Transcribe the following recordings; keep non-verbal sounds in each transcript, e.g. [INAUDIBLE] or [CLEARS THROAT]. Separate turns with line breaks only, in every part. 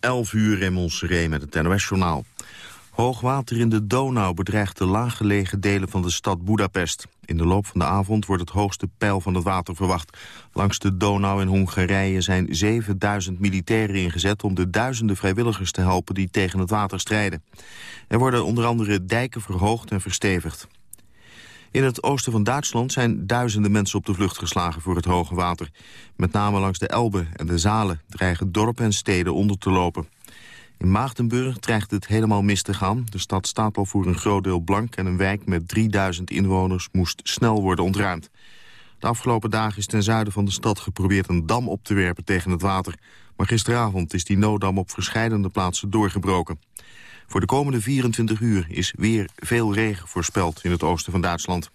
11 uur in Montserrat met het NOS-journaal. Hoogwater in de Donau bedreigt de laaggelegen delen van de stad Budapest. In de loop van de avond wordt het hoogste peil van het water verwacht. Langs de Donau in Hongarije zijn 7000 militairen ingezet... om de duizenden vrijwilligers te helpen die tegen het water strijden. Er worden onder andere dijken verhoogd en verstevigd. In het oosten van Duitsland zijn duizenden mensen op de vlucht geslagen voor het hoge water. Met name langs de Elbe en de Zalen dreigen dorpen en steden onder te lopen. In Maagdenburg dreigt het helemaal mis te gaan. De stad staat al voor een groot deel blank en een wijk met 3000 inwoners moest snel worden ontruimd. De afgelopen dagen is ten zuiden van de stad geprobeerd een dam op te werpen tegen het water. Maar gisteravond is die nooddam op verschillende plaatsen doorgebroken. Voor de komende 24 uur is weer veel regen voorspeld in het oosten van Duitsland.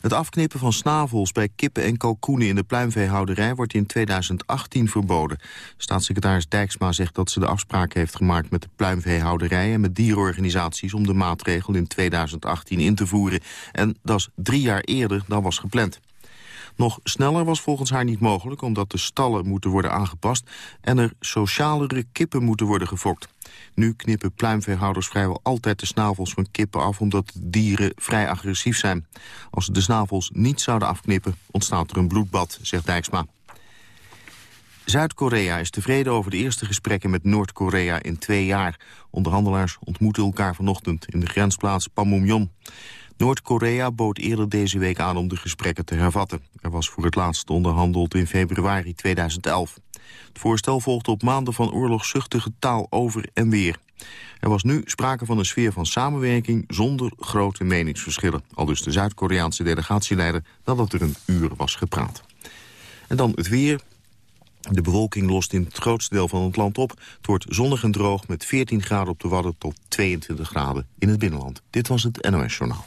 Het afknippen van snavels bij kippen en kalkoenen in de pluimveehouderij wordt in 2018 verboden. Staatssecretaris Dijksma zegt dat ze de afspraak heeft gemaakt met de pluimveehouderij en met dierenorganisaties om de maatregel in 2018 in te voeren. En dat is drie jaar eerder dan was gepland. Nog sneller was volgens haar niet mogelijk omdat de stallen moeten worden aangepast en er socialere kippen moeten worden gefokt. Nu knippen pluimveehouders vrijwel altijd de snavels van kippen af... omdat dieren vrij agressief zijn. Als ze de snavels niet zouden afknippen, ontstaat er een bloedbad, zegt Dijksma. Zuid-Korea is tevreden over de eerste gesprekken met Noord-Korea in twee jaar. Onderhandelaars ontmoeten elkaar vanochtend in de grensplaats Panmunjom. Noord-Korea bood eerder deze week aan om de gesprekken te hervatten. Er was voor het laatst onderhandeld in februari 2011. Het voorstel volgde op maanden van oorlogszuchtige taal over en weer. Er was nu sprake van een sfeer van samenwerking zonder grote meningsverschillen. Al dus de Zuid-Koreaanse delegatieleider nadat er een uur was gepraat. En dan het weer. De bewolking lost in het grootste deel van het land op. Het wordt zonnig en droog met 14 graden op de Wadden tot 22 graden in het binnenland. Dit was het NOS Journaal.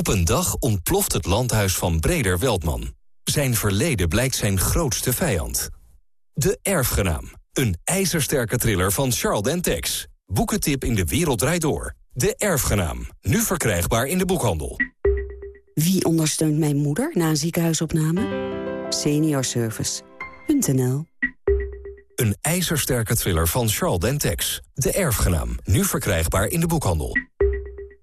Op een dag ontploft het landhuis van Breder Weldman. Zijn verleden blijkt zijn grootste vijand. De Erfgenaam. Een ijzersterke thriller van Charles Dentex. Boekentip in de wereld draait door. De Erfgenaam. Nu verkrijgbaar in de boekhandel.
Wie ondersteunt mijn moeder na een ziekenhuisopname? Seniorservice.nl
Een ijzersterke thriller van Charles Dentex. De Erfgenaam. Nu verkrijgbaar in de boekhandel.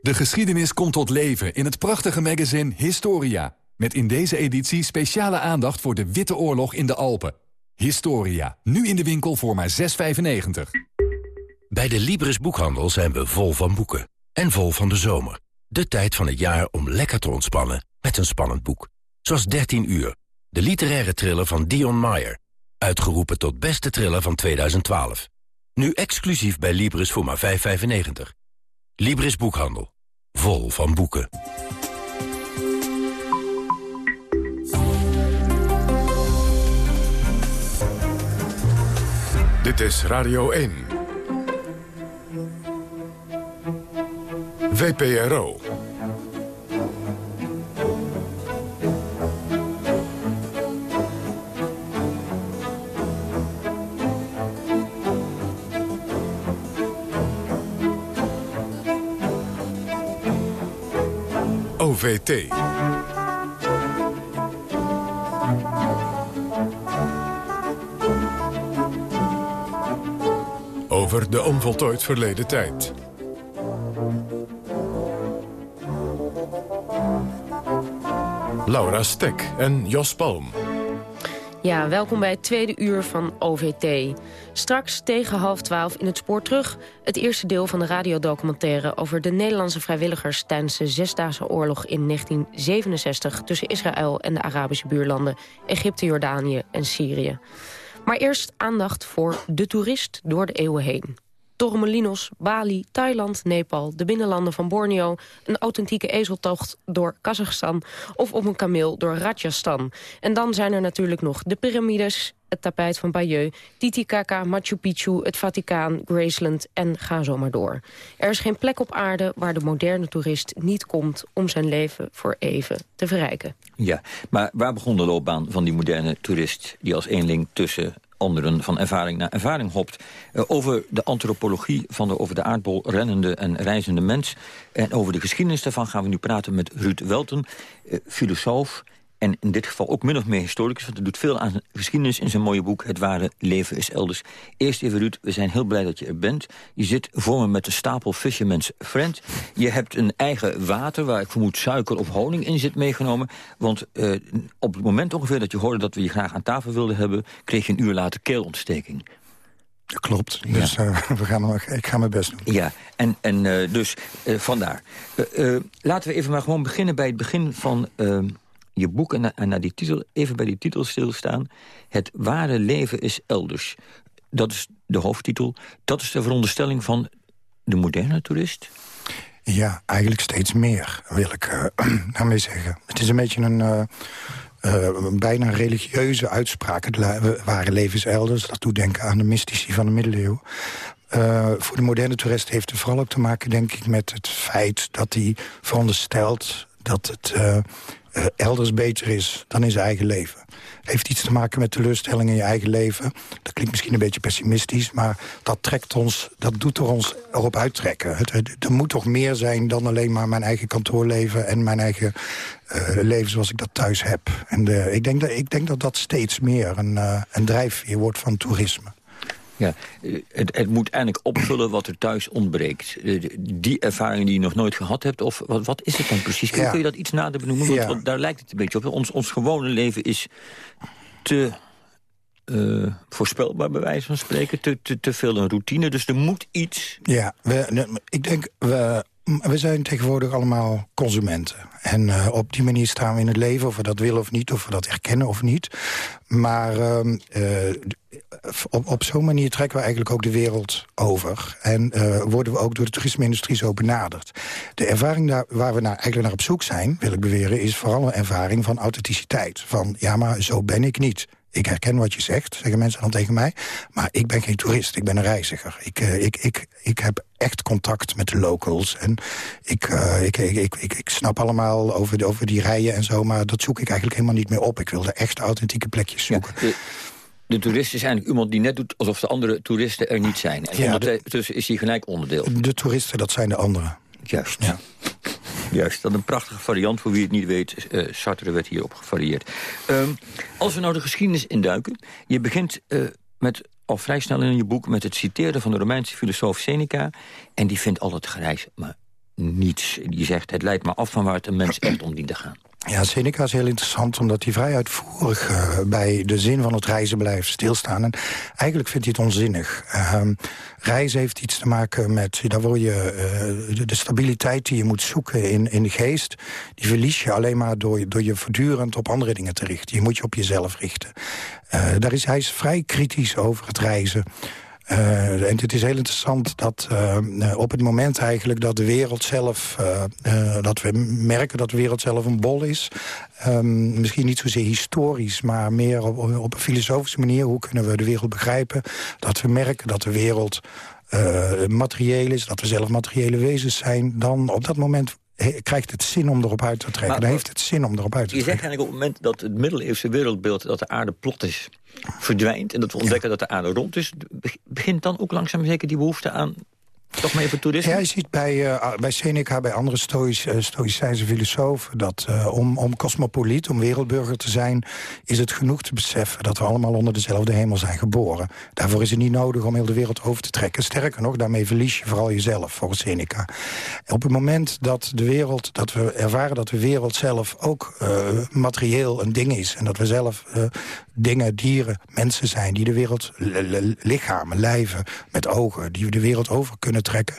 De geschiedenis komt tot leven in het prachtige magazine Historia. Met in deze editie speciale aandacht voor de Witte Oorlog in de Alpen. Historia, nu in de winkel voor maar 6,95.
Bij de Libris Boekhandel zijn we vol van boeken. En vol van de zomer. De tijd van het jaar om lekker te ontspannen met een spannend boek. Zoals 13 uur, de literaire thriller van Dion Meyer. Uitgeroepen tot beste thriller van 2012. Nu exclusief bij Libris voor maar 5,95. Libris Boekhandel vol van boeken.
Dit is Radio 1. VPRO. OVT. Over de onvoltooid verleden tijd. Laura Stek en Jos Palm.
Ja, welkom bij het tweede uur van OVT. Straks tegen half twaalf in het spoor terug... het eerste deel van de radiodocumentaire... over de Nederlandse vrijwilligers tijdens de Zesdaagse Oorlog in 1967... tussen Israël en de Arabische buurlanden... Egypte, Jordanië en Syrië. Maar eerst aandacht voor de toerist door de eeuwen heen. Torremolinos, Bali, Thailand, Nepal, de binnenlanden van Borneo... een authentieke ezeltocht door Kazachstan... of op een kameel door Rajasthan. En dan zijn er natuurlijk nog de piramides, het tapijt van Bayeux... Titicaca, Machu Picchu, het Vaticaan, Graceland en ga zo maar door. Er is geen plek op aarde waar de moderne toerist niet komt... om zijn leven voor even te verrijken.
Ja, maar waar begon de loopbaan van die moderne toerist... die als eenling tussen anderen van ervaring naar ervaring hopt. Uh, over de antropologie van de over de aardbol rennende en reizende mens. En over de geschiedenis daarvan gaan we nu praten met Ruud Welten, uh, filosoof en in dit geval ook min of meer historicus, want hij doet veel aan geschiedenis in zijn mooie boek Het ware leven is elders. Eerst even Ruud, we zijn heel blij dat je er bent. Je zit voor me met een stapel Fisherman's Friend. Je hebt een eigen water waar ik vermoed suiker of honing in zit meegenomen. Want uh, op het moment ongeveer dat je hoorde dat we je graag aan tafel wilden hebben... kreeg je een uur later keelontsteking.
Dat klopt, dus ja. uh, [LAUGHS] we gaan nog, ik ga mijn best doen.
Ja, en, en uh, dus vandaar. laten we even maar gewoon beginnen bij het begin van je boek en, naar die titel, even bij die titel stilstaan. Het ware leven is elders. Dat is de hoofdtitel. Dat is de veronderstelling van de moderne toerist?
Ja, eigenlijk steeds meer, wil ik uh, [CLEARS THROAT] daarmee zeggen. Het is een beetje een... Uh, uh, bijna religieuze uitspraak. Het ware leven is elders. Dat doet denken aan de mystici van de middeleeuwen. Voor de moderne toerist heeft het vooral ook te maken, denk ik... met het feit dat hij veronderstelt dat het elders beter is dan in zijn eigen leven. Het heeft iets te maken met teleurstelling in je eigen leven. Dat klinkt misschien een beetje pessimistisch, maar dat trekt ons, dat doet er ons erop uittrekken. Het, er moet toch meer zijn dan alleen maar mijn eigen kantoorleven en mijn eigen uh, leven zoals ik dat thuis heb. En uh, ik, denk dat, ik denk dat dat steeds meer een, uh, een drijfveer wordt van toerisme.
Ja, het, het, moet eigenlijk opvullen wat er thuis ontbreekt. Die ervaring die je nog nooit gehad hebt, of wat, wat is het dan precies? Kun, ja. kun je dat iets nader benoemen? Want, ja. want, daar lijkt het een beetje op. Ons, ons gewone leven is te uh, voorspelbaar, bij wijze van spreken. Te, te, te veel een routine, dus er moet iets...
Ja, we, ik denk, we, we zijn tegenwoordig allemaal consumenten. En uh, op die manier staan we in het leven, of we dat willen of niet... of we dat erkennen of niet. Maar uh, uh, op, op zo'n manier trekken we eigenlijk ook de wereld over. En uh, worden we ook door de toerisme-industrie zo benaderd. De ervaring daar, waar we naar, eigenlijk naar op zoek zijn, wil ik beweren... is vooral een ervaring van authenticiteit. Van, ja, maar zo ben ik niet. Ik herken wat je zegt, zeggen mensen dan tegen mij. Maar ik ben geen toerist, ik ben een reiziger. Ik, uh, ik, ik, ik heb echt contact met de locals. En ik, uh, ik, ik, ik, ik, ik snap allemaal over, de, over die rijen en zo... maar dat zoek ik eigenlijk helemaal niet meer op. Ik wil de echt authentieke plekjes zoeken. Ja, de,
de toerist is eigenlijk iemand die net doet alsof de andere toeristen er niet zijn. En ja, ondertussen is hij gelijk onderdeel.
De toeristen, dat zijn de anderen.
Juist. Ja. Juist, dat een prachtige variant. Voor wie het niet weet, uh, Sartre werd hierop gevarieerd. Um, als we nou de geschiedenis induiken. Je begint uh, met, al vrij snel in je boek... met het citeren van de Romeinse filosoof Seneca. En die vindt al het gereis maar niets. Die zegt, het leidt maar af van waar het een mens echt om dient te gaan.
Ja, Seneca is heel interessant omdat hij vrij uitvoerig uh, bij de zin van het reizen blijft stilstaan. En eigenlijk vindt hij het onzinnig. Uh, reizen heeft iets te maken met, daar word je, uh, de, stabiliteit die je moet zoeken in, in de geest, die verlies je alleen maar door, door je voortdurend op andere dingen te richten. Je moet je op jezelf richten. daar is, hij is vrij kritisch over het reizen. Uh, en het is heel interessant dat uh, op het moment eigenlijk dat de wereld zelf... Dat we merken dat de wereld zelf een bol is... Um, misschien niet zozeer historisch, maar meer op, op, een filosofische manier... hoe kunnen we de wereld begrijpen? Dat we merken dat de wereld materieel is, dat we zelf materiële wezens zijn... dan op dat moment krijgt het zin om erop uit te trekken. Maar, dan heeft het zin om erop uit te trekken.
Je zegt eigenlijk op het moment dat het middeleeuwse wereldbeeld... dat de aarde plat is, verdwijnt... en dat we ontdekken ja. dat de aarde rond is... begint dan ook langzaam zeker die behoefte aan Toch maar even?
Ja, je ziet bij, uh, bij Seneca, bij andere stoïs, uh, stoïcijnse filosofen... dat uh, om, om cosmopoliet, om wereldburger te zijn... is het genoeg te beseffen dat we allemaal onder dezelfde hemel zijn geboren. Daarvoor is het niet nodig om heel de wereld over te trekken. Sterker nog, daarmee verlies je vooral jezelf, volgens Seneca. Op het moment dat de wereld, dat we ervaren dat de wereld zelf ook materieel een ding is... en dat we zelf dingen, dieren, mensen zijn... die de wereld, lichamen, lijven, met ogen... die we de wereld over kunnen trekken...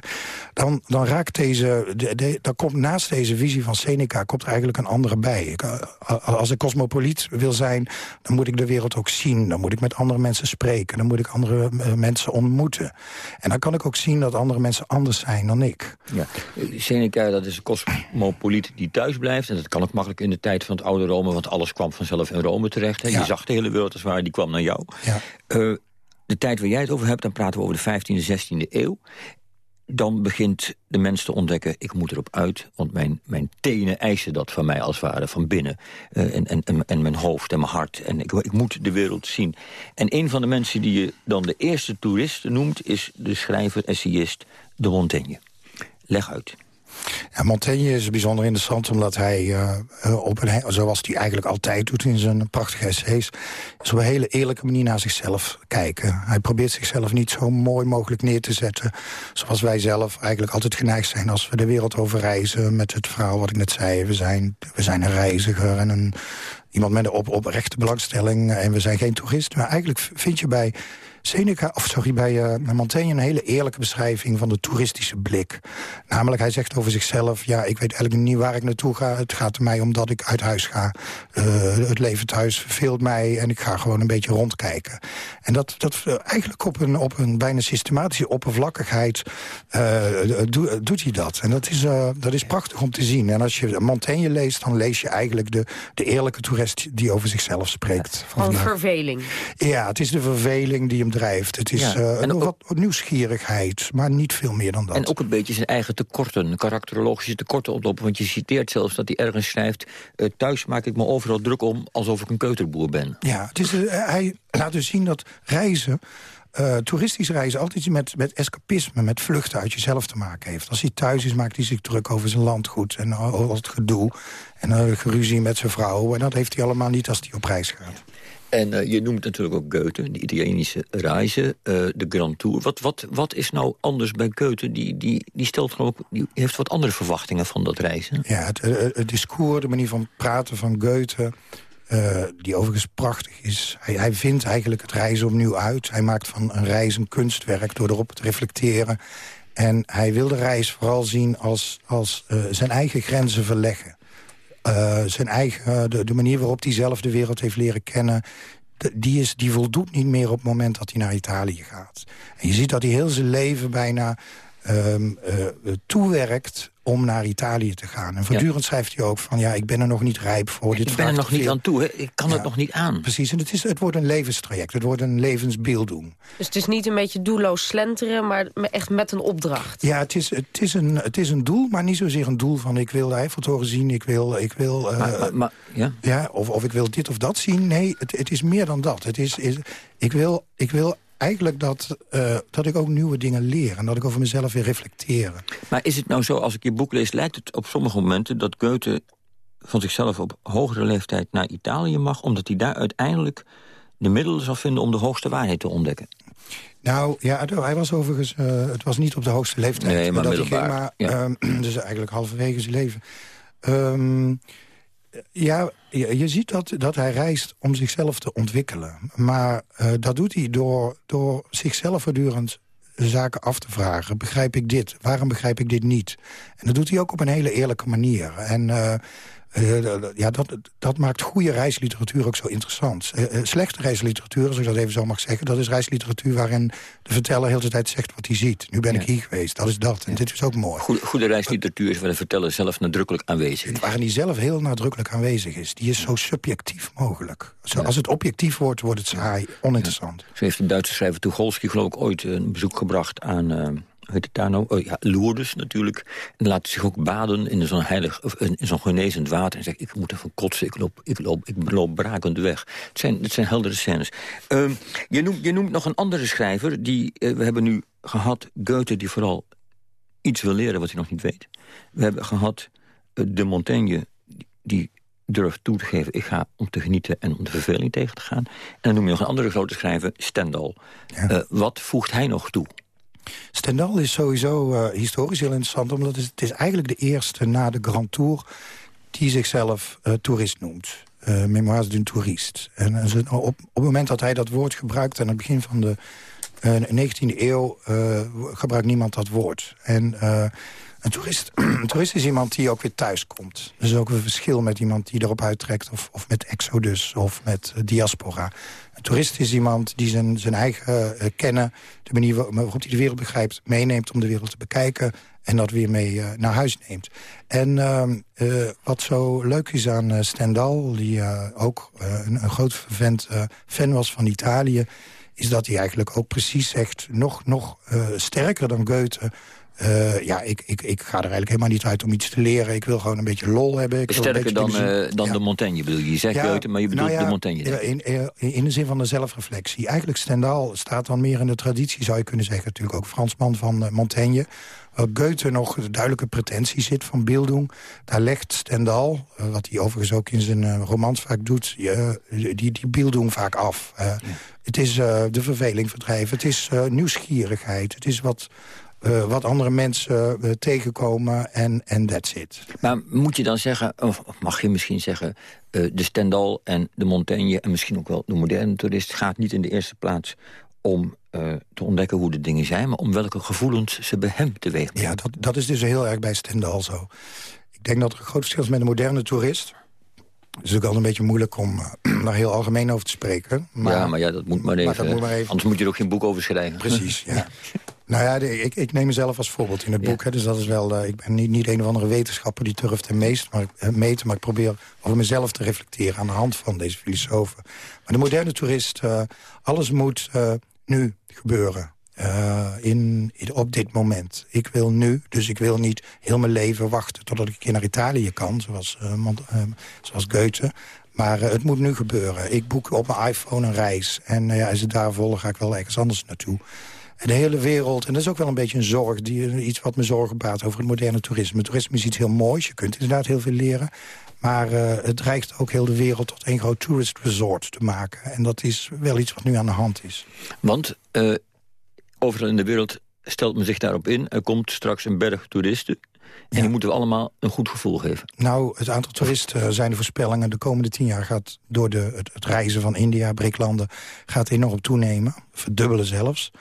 dan, dan raakt deze... De, dan komt naast deze visie van Seneca komt eigenlijk een andere bij. Ik, eh, als ik cosmopoliet wil zijn, dan moet ik de wereld ook zien. Dan moet ik met andere mensen spreken. Dan moet ik andere uh, mensen ontmoeten. En dan kan ik ook zien dat andere mensen anders zijn dan ik.
Ja. Seneca, dat is een cosmopoliet die thuis blijft. En dat kan ook makkelijk in de tijd van het oude Rome... want alles kwam vanzelf in Rome terecht. Hè. Je zag de hele wereld als ware, die kwam naar jou.
Ja.
Uh, de tijd waar jij het over hebt, dan praten we over de 15e, 16e eeuw. Dan begint de mens te ontdekken, ik moet erop uit... want mijn, mijn tenen eisen dat van mij als het ware van binnen. Uh, en, en, en mijn hoofd en mijn hart. En ik, ik moet de wereld zien. En een van de mensen die je dan de eerste toerist noemt... is de schrijver, essayist de Montaigne. Leg uit.
Ja, Montaigne is bijzonder interessant omdat hij, uh, op een, zoals hij eigenlijk altijd doet in zijn prachtige essays, is op een hele eerlijke manier naar zichzelf kijken. Hij probeert zichzelf niet zo mooi mogelijk neer te zetten, zoals wij zelf eigenlijk altijd geneigd zijn als we de wereld over reizen met het verhaal wat ik net zei. We zijn, we zijn een reiziger en een, iemand met een op, oprechte belangstelling en we zijn geen toerist. Maar eigenlijk vind je bij Seneca, of sorry, bij uh, Montaigne een hele eerlijke beschrijving van de toeristische blik. Namelijk, hij zegt over zichzelf, ja, ik weet eigenlijk niet waar ik naartoe ga. Het gaat er mij omdat ik uit huis ga. Uh, het leven thuis verveelt mij en ik ga gewoon een beetje rondkijken. En dat, dat uh, eigenlijk op een, op een bijna systematische oppervlakkigheid do, doet hij dat. En dat is, dat is prachtig om te zien. En als je Montaigne leest, dan lees je eigenlijk de, de eerlijke toerist die over zichzelf spreekt.
Van verveling.
Ja, het is de verveling die hem drijft. Het is ja. uh, wat nieuwsgierigheid, maar niet veel meer dan dat.
En ook een beetje zijn eigen tekorten, karakterologische tekorten oplopen. Want je citeert zelfs dat hij ergens schrijft... Uh, thuis maak ik me overal druk om alsof ik een keuterboer ben.
Ja, het is, uh, hij laat dus zien dat reizen... Uh, toeristisch reizen altijd met, met escapisme, met vluchten uit jezelf te maken heeft. Als hij thuis is, maakt hij zich druk over zijn landgoed en al het gedoe. En uh, geruzie met zijn vrouw. En dat heeft hij allemaal niet als hij op reis gaat.
En uh, je noemt natuurlijk ook Goethe, de Italienische reizen, uh, de Grand Tour. Wat, wat, wat is nou anders bij Goethe? Die, die, die, stelt ook, die heeft wat andere verwachtingen van dat reizen.
Ja, het, het discours, de manier van praten van Goethe... Uh, die overigens prachtig is. Hij, hij, vindt eigenlijk het reizen opnieuw uit. Hij maakt van een reis een kunstwerk door erop te reflecteren. En hij wil de reis vooral zien als, als zijn eigen grenzen verleggen. Uh, zijn eigen, de, de, manier waarop hij zelf de wereld heeft leren kennen... Die, is, die voldoet niet meer op het moment dat hij naar Italië gaat. En je ziet dat hij heel zijn leven bijna um, uh, toewerkt om naar Italië te gaan. En voortdurend ja. schrijft hij ook van... ja, ik ben er nog niet rijp voor.
Ja,
dit
ik ben er nog niet aan toe, hè? ik kan ja, het nog niet aan.
Precies, en het, is, het wordt een levenstraject. Het wordt een levensbeelddoen.
Dus het is niet een beetje doelloos slenteren... maar echt met een opdracht.
Ja, het is, het is, een, het is een doel, maar niet zozeer een doel van... ik wil de Eiffeltoren zien, ik wil... Ik wil uh,
maar, maar, maar, ja?
Ja, of, of ik wil dit of dat zien. Nee, het, het is meer dan dat. Het is, is, ik, wil, ik wil eigenlijk dat, uh, dat ik ook nieuwe dingen leer... en dat ik over mezelf weer reflecteren.
Maar is het nou zo, als ik je boek lees... lijkt het op sommige momenten dat Goethe van zichzelf op hogere leeftijd naar Italië mag... omdat hij daar uiteindelijk de middelen zal vinden om de hoogste waarheid te ontdekken?
Nou, ja, hij was overigens... Uh, het was niet op de hoogste leeftijd.
Nee, maar
dat
middelbaar.
Ging, maar,
ja.
um, [CLEARS THROAT] dus eigenlijk halverwege zijn leven. Um, ja, je, ziet dat, dat hij reist om zichzelf te ontwikkelen. Maar uh, dat doet hij door, door zichzelf voortdurend zaken af te vragen. Begrijp ik dit? Waarom begrijp ik dit niet? En dat doet hij ook op een hele eerlijke manier. En uh, uh, ja, dat, dat maakt goede reisliteratuur ook zo interessant. Uh, slechte reisliteratuur, als ik dat even zo mag zeggen... dat is reisliteratuur waarin de verteller heel de tijd zegt wat hij ziet. Nu ben ja. ik hier geweest, dat is dat. En ja. dit is ook mooi.
Goede, goede reisliteratuur is waar de verteller zelf nadrukkelijk aanwezig is.
Waarin hij zelf heel nadrukkelijk aanwezig is. Die is zo subjectief mogelijk. Zo, als het objectief wordt, wordt het saai, oninteressant.
Zo heeft de Duitse schrijver Tucholsky geloof ik ooit een bezoek gebracht aan heet het daar nou? Oh, ja, Lourdes natuurlijk. En laat zich ook baden in zo'n heilig, of in zo'n genezend water. En zegt, ik moet even kotsen, ik loop, ik loop, ik loop brakend weg. Het zijn, het zijn heldere scènes. Uh, je, noemt, je noemt nog een andere schrijver. Die, uh, we hebben nu gehad Goethe, die vooral iets wil leren wat hij nog niet weet. We hebben gehad eh, de Montaigne die durft toe te geven... ik ga om te genieten en om de verveling tegen te gaan. En dan noem je nog een andere grote schrijver, Stendhal. Eh, wat voegt hij nog toe?
Stendhal is sowieso uh, historisch heel interessant... omdat het, is eigenlijk de eerste na de Grand Tour... die zichzelf uh, toerist noemt. Uh, Memoires d'un touriste. En, op, op het moment dat hij dat woord gebruikt... aan het begin van de 19e eeuw... gebruikt niemand dat woord. En een toerist, [CLEARS THROAT] een toerist is iemand die ook weer thuis komt. Is ook een verschil met iemand die erop uittrekt... of, of met exodus of met diaspora. Een toerist is iemand die zijn, zijn eigen uh, kennen... de manier waarop hij de wereld begrijpt... meeneemt om de wereld te bekijken en dat weer mee uh, naar huis neemt. En uh, wat zo leuk is aan Stendhal... die ook een, een groot fan was van Italië... is dat hij eigenlijk ook precies zegt... nog, nog sterker dan Goethe uh, ja, ik, ik, ik ga er eigenlijk helemaal niet uit om iets te leren. Ik wil gewoon een beetje lol hebben. Ik
Sterker dan, uh, dan de Montaigne bedoel je? Je zegt ja, maar je bedoelt nou ja, de Montaigne.
In, in, in, de zin van de zelfreflectie. Eigenlijk Stendhal staat dan meer in de traditie, zou je kunnen zeggen. Natuurlijk ook Fransman van Montaigne. Waar Goethe nog de duidelijke pretentie zit van Bildung. Daar legt Stendhal, wat hij overigens ook in zijn romans vaak doet... die, die Bildung vaak af. Het is de verveling verdrijven, het is nieuwsgierigheid. Het is wat uh, wat andere mensen uh, tegenkomen en en that's it.
Maar moet je dan zeggen, of mag je misschien zeggen... Uh, de Stendhal en de Montaigne en misschien ook wel de moderne toerist... gaat niet in de eerste plaats om te ontdekken hoe de dingen zijn... maar om welke gevoelens ze bij hem teweeg brengen.
Ja, dat, dat is dus heel erg bij Stendhal zo. Ik denk dat er een groot verschil is met de moderne toerist... Het is ook altijd een beetje moeilijk om [CLEARS THROAT] daar heel algemeen over te spreken.
Maar, ja, maar ja, dat moet maar even. Maar moet maar even. Anders moet je er ook geen boek over schrijven.
Precies, [LAUGHS] ja. Nou ja, ik, ik, neem mezelf als voorbeeld in het boek. Hè, dus dat is wel, uh, ik ben niet, niet een of andere wetenschapper die durft te meest, maar, uh, meten. Maar ik probeer over mezelf te reflecteren aan de hand van deze filosofen. Maar de moderne toerist, uh, alles moet nu gebeuren. In, in, op dit moment. Ik wil nu, dus ik wil niet heel mijn leven wachten... totdat ik een keer naar Italië kan, zoals, zoals Goethe. Maar het moet nu gebeuren. Ik boek op mijn iPhone een reis. En ja, als het daar volgen, ga ik wel ergens anders naartoe de hele wereld, en dat is ook wel een beetje een zorg... Die, iets wat me zorgen baart over het moderne toerisme. Toerisme is iets heel moois, je kunt inderdaad heel veel leren... maar het dreigt ook heel de wereld tot één groot tourist resort te maken. En dat is wel iets wat nu aan de hand is.
Want overal in de wereld stelt men zich daarop in... er komt straks een berg toeristen... En die moeten we allemaal een goed gevoel geven.
Nou, het aantal toeristen eh, zijn de voorspellingen. De komende tien jaar gaat door de, het, het reizen van India, BRIC-landen... gaat enorm toenemen, verdubbelen zelfs.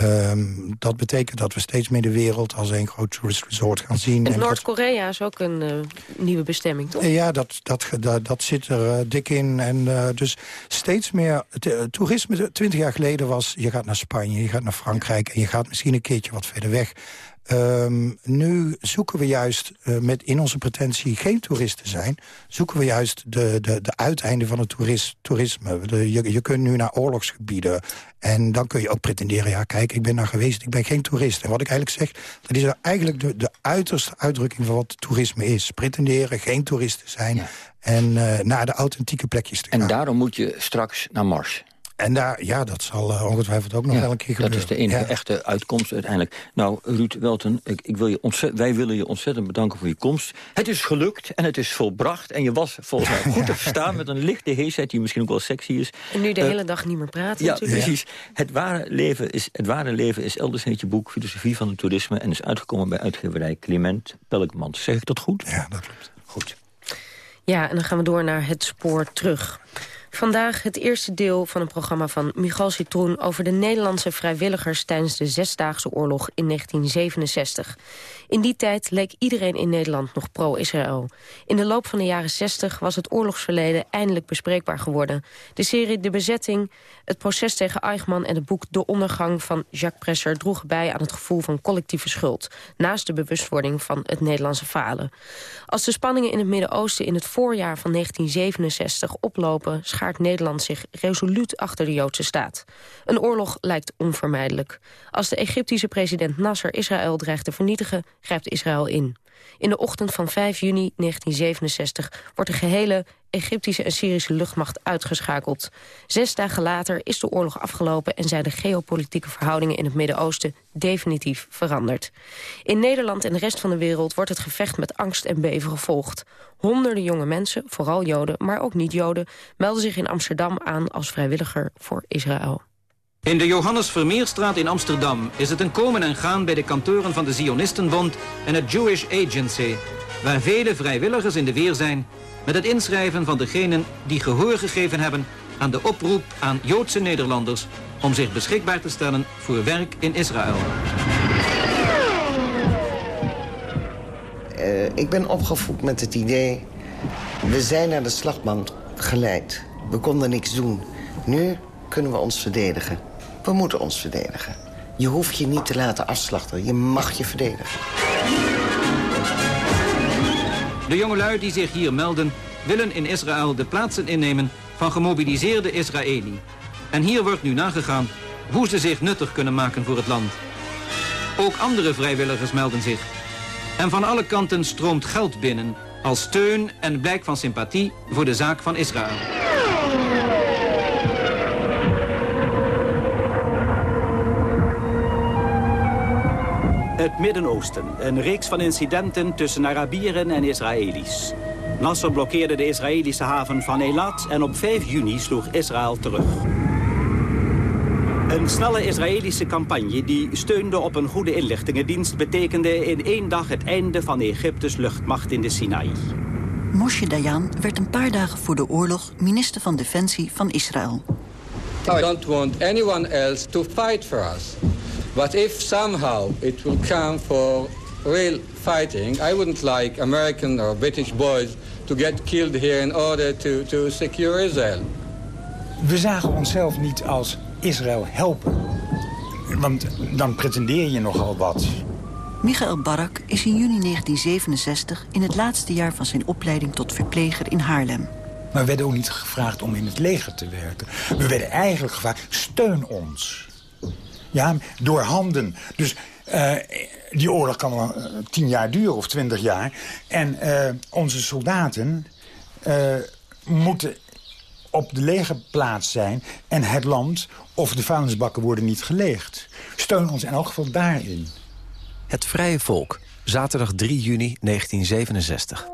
Um, dat betekent dat we steeds meer de wereld als een groot tourist resort gaan zien.
En, Noord-Korea is ook een uh, nieuwe bestemming, toch?
Ja, dat, dat, dat, dat zit er uh, dik in. En uh, dus steeds meer... toerisme twintig jaar geleden was... je gaat naar Spanje, je gaat naar Frankrijk... en je gaat misschien een keertje wat verder weg. Um, nu zoeken we juist uh, met in onze pretentie geen toeristen zijn... zoeken we juist de, de, de uiteinden van het toerist, toerisme. je, je kunt nu naar oorlogsgebieden. En dan kun je ook pretenderen, ja kijk, ik ben daar geweest, ik ben geen toerist. En wat ik eigenlijk zeg, dat is eigenlijk de, de uiterste uitdrukking van wat toerisme is. Pretenderen, geen toeristen zijn en uh, naar de authentieke plekjes te gaan.
En daarom moet je straks naar Mars.
En daar, ja, dat zal uh, ongetwijfeld ook nog wel een keer gebeuren.
Dat is de enige echte uitkomst uiteindelijk. Nou, Ruud Welten, ik, ik wil je wij willen je ontzettend bedanken voor je komst. Het is gelukt en het is volbracht. En je was volgens mij goed te [LAUGHS] verstaan met een lichte heesheid... die misschien ook wel sexy is.
En nu de uh, hele dag niet meer praten
Ja, precies. Het ware, leven is, het ware leven is elders heet je boek... Filosofie van het toerisme... en is uitgekomen bij uitgeverij Clement Pelkmans. Zeg ik dat goed?
Ja, dat klopt.
Goed.
Ja, en dan gaan we door naar het spoor terug. Vandaag het eerste deel van een programma van Michal Citroen... over de Nederlandse vrijwilligers tijdens de Zesdaagse Oorlog in 1967. In die tijd leek iedereen in Nederland nog pro-Israël. In de loop van de jaren 60 was het oorlogsverleden eindelijk bespreekbaar geworden. De serie De Bezetting, het proces tegen Eichmann en het boek De Ondergang van Jacques Presser... droegen bij aan het gevoel van collectieve schuld... naast de bewustwording van het Nederlandse falen. Als de spanningen in het Midden-Oosten in het voorjaar van 1967 oplopen... schaart Nederland zich resoluut achter de Joodse staat. Een oorlog lijkt onvermijdelijk. Als de Egyptische president Nasser Israël dreigt te vernietigen grijpt Israël in. In de ochtend van 5 juni 1967 wordt de gehele Egyptische en Syrische luchtmacht uitgeschakeld. Zes dagen later is de oorlog afgelopen... en zijn de geopolitieke verhoudingen in het Midden-Oosten definitief veranderd. In Nederland en de rest van de wereld wordt het gevecht met angst en beven gevolgd. Honderden jonge mensen, vooral Joden, maar ook niet-Joden... melden zich in Amsterdam aan als vrijwilliger voor Israël.
In de Johannes Vermeerstraat in Amsterdam is het een komen en gaan bij de kantoren van de Zionistenbond en het Jewish Agency, waar vele vrijwilligers in de weer zijn met het inschrijven van degenen die gehoor gegeven hebben aan de oproep aan Joodse Nederlanders om zich beschikbaar te stellen voor werk in Israël.
Uh, ik ben opgevoed met het idee, we zijn naar de slagband geleid. We konden niks doen. Nu kunnen we ons verdedigen. We moeten ons verdedigen. Je hoeft je niet te laten afslachten. Je mag je verdedigen.
De jongelui die zich hier melden... willen in Israël de plaatsen innemen van gemobiliseerde Israëli. En hier wordt nu nagegaan hoe ze zich nuttig kunnen maken voor het land. Ook andere vrijwilligers melden zich. En van alle kanten stroomt geld binnen... als steun en blijk van sympathie voor de zaak van Israël.
Het Midden-Oosten, een reeks van incidenten tussen Arabieren en Israëli's. Nasser blokkeerde de Israëlische haven van Eilat en op 5 juni sloeg Israël terug. Een snelle Israëlische campagne die steunde op een goede inlichtingendienst... betekende in één dag het einde van Egyptes luchtmacht in de Sinaï.
Moshe Dayan werd een paar dagen voor de oorlog minister van Defensie van Israël.
I don't want anyone else to fight for us. But if somehow it will come for real fighting, I wouldn't like American or British boys to get killed here in order to, to secure Israel.
We zagen onszelf niet als Israël helpen. Want dan pretendeer je nogal wat.
Michael Barak is in juni 1967 in het laatste jaar van zijn opleiding tot verpleger in Haarlem.
Maar we werden ook niet gevraagd om in het leger te werken. We werden eigenlijk gevraagd, steun ons. Ja, door handen. Dus uh, die oorlog kan wel uh, tien jaar duren of twintig jaar. En uh, onze soldaten moeten op de legerplaats zijn... en het land of de vuilnisbakken worden niet geleegd. Steun ons in elk geval daarin.
Het Vrije Volk, zaterdag 3 juni 1967.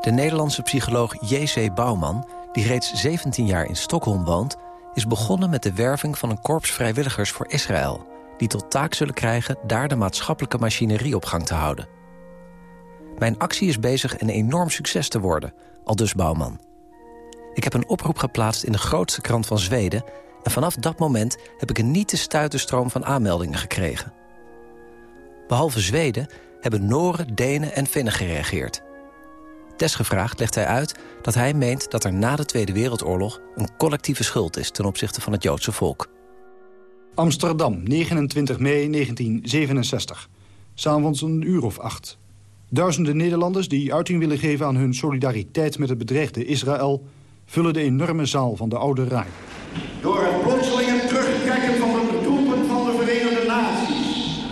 De Nederlandse psycholoog J.C. Bouwman, die reeds 17 jaar in Stockholm woont is begonnen met de werving van een korps vrijwilligers voor Israël... die tot taak zullen krijgen daar de maatschappelijke machinerie op gang te houden. Mijn actie is bezig een enorm succes te worden, al dus Bouwman. Ik heb een oproep geplaatst in de grootste krant van Zweden... en vanaf dat moment heb ik een niet te stuiten stroom van aanmeldingen gekregen. Behalve Zweden hebben Noren, Denen en Finnen gereageerd. Desgevraagd legt hij uit dat hij meent dat er na de Tweede Wereldoorlog... een collectieve schuld is ten opzichte van het Joodse volk.
Amsterdam, 29 mei 1967. S'avonds een uur of acht. Duizenden Nederlanders die uiting willen geven aan hun solidariteit met het bedreigde Israël... vullen de enorme zaal van de Oude Rijn.
Door het plotselinge terugtrekken van de troepen van de Verenigde Naties...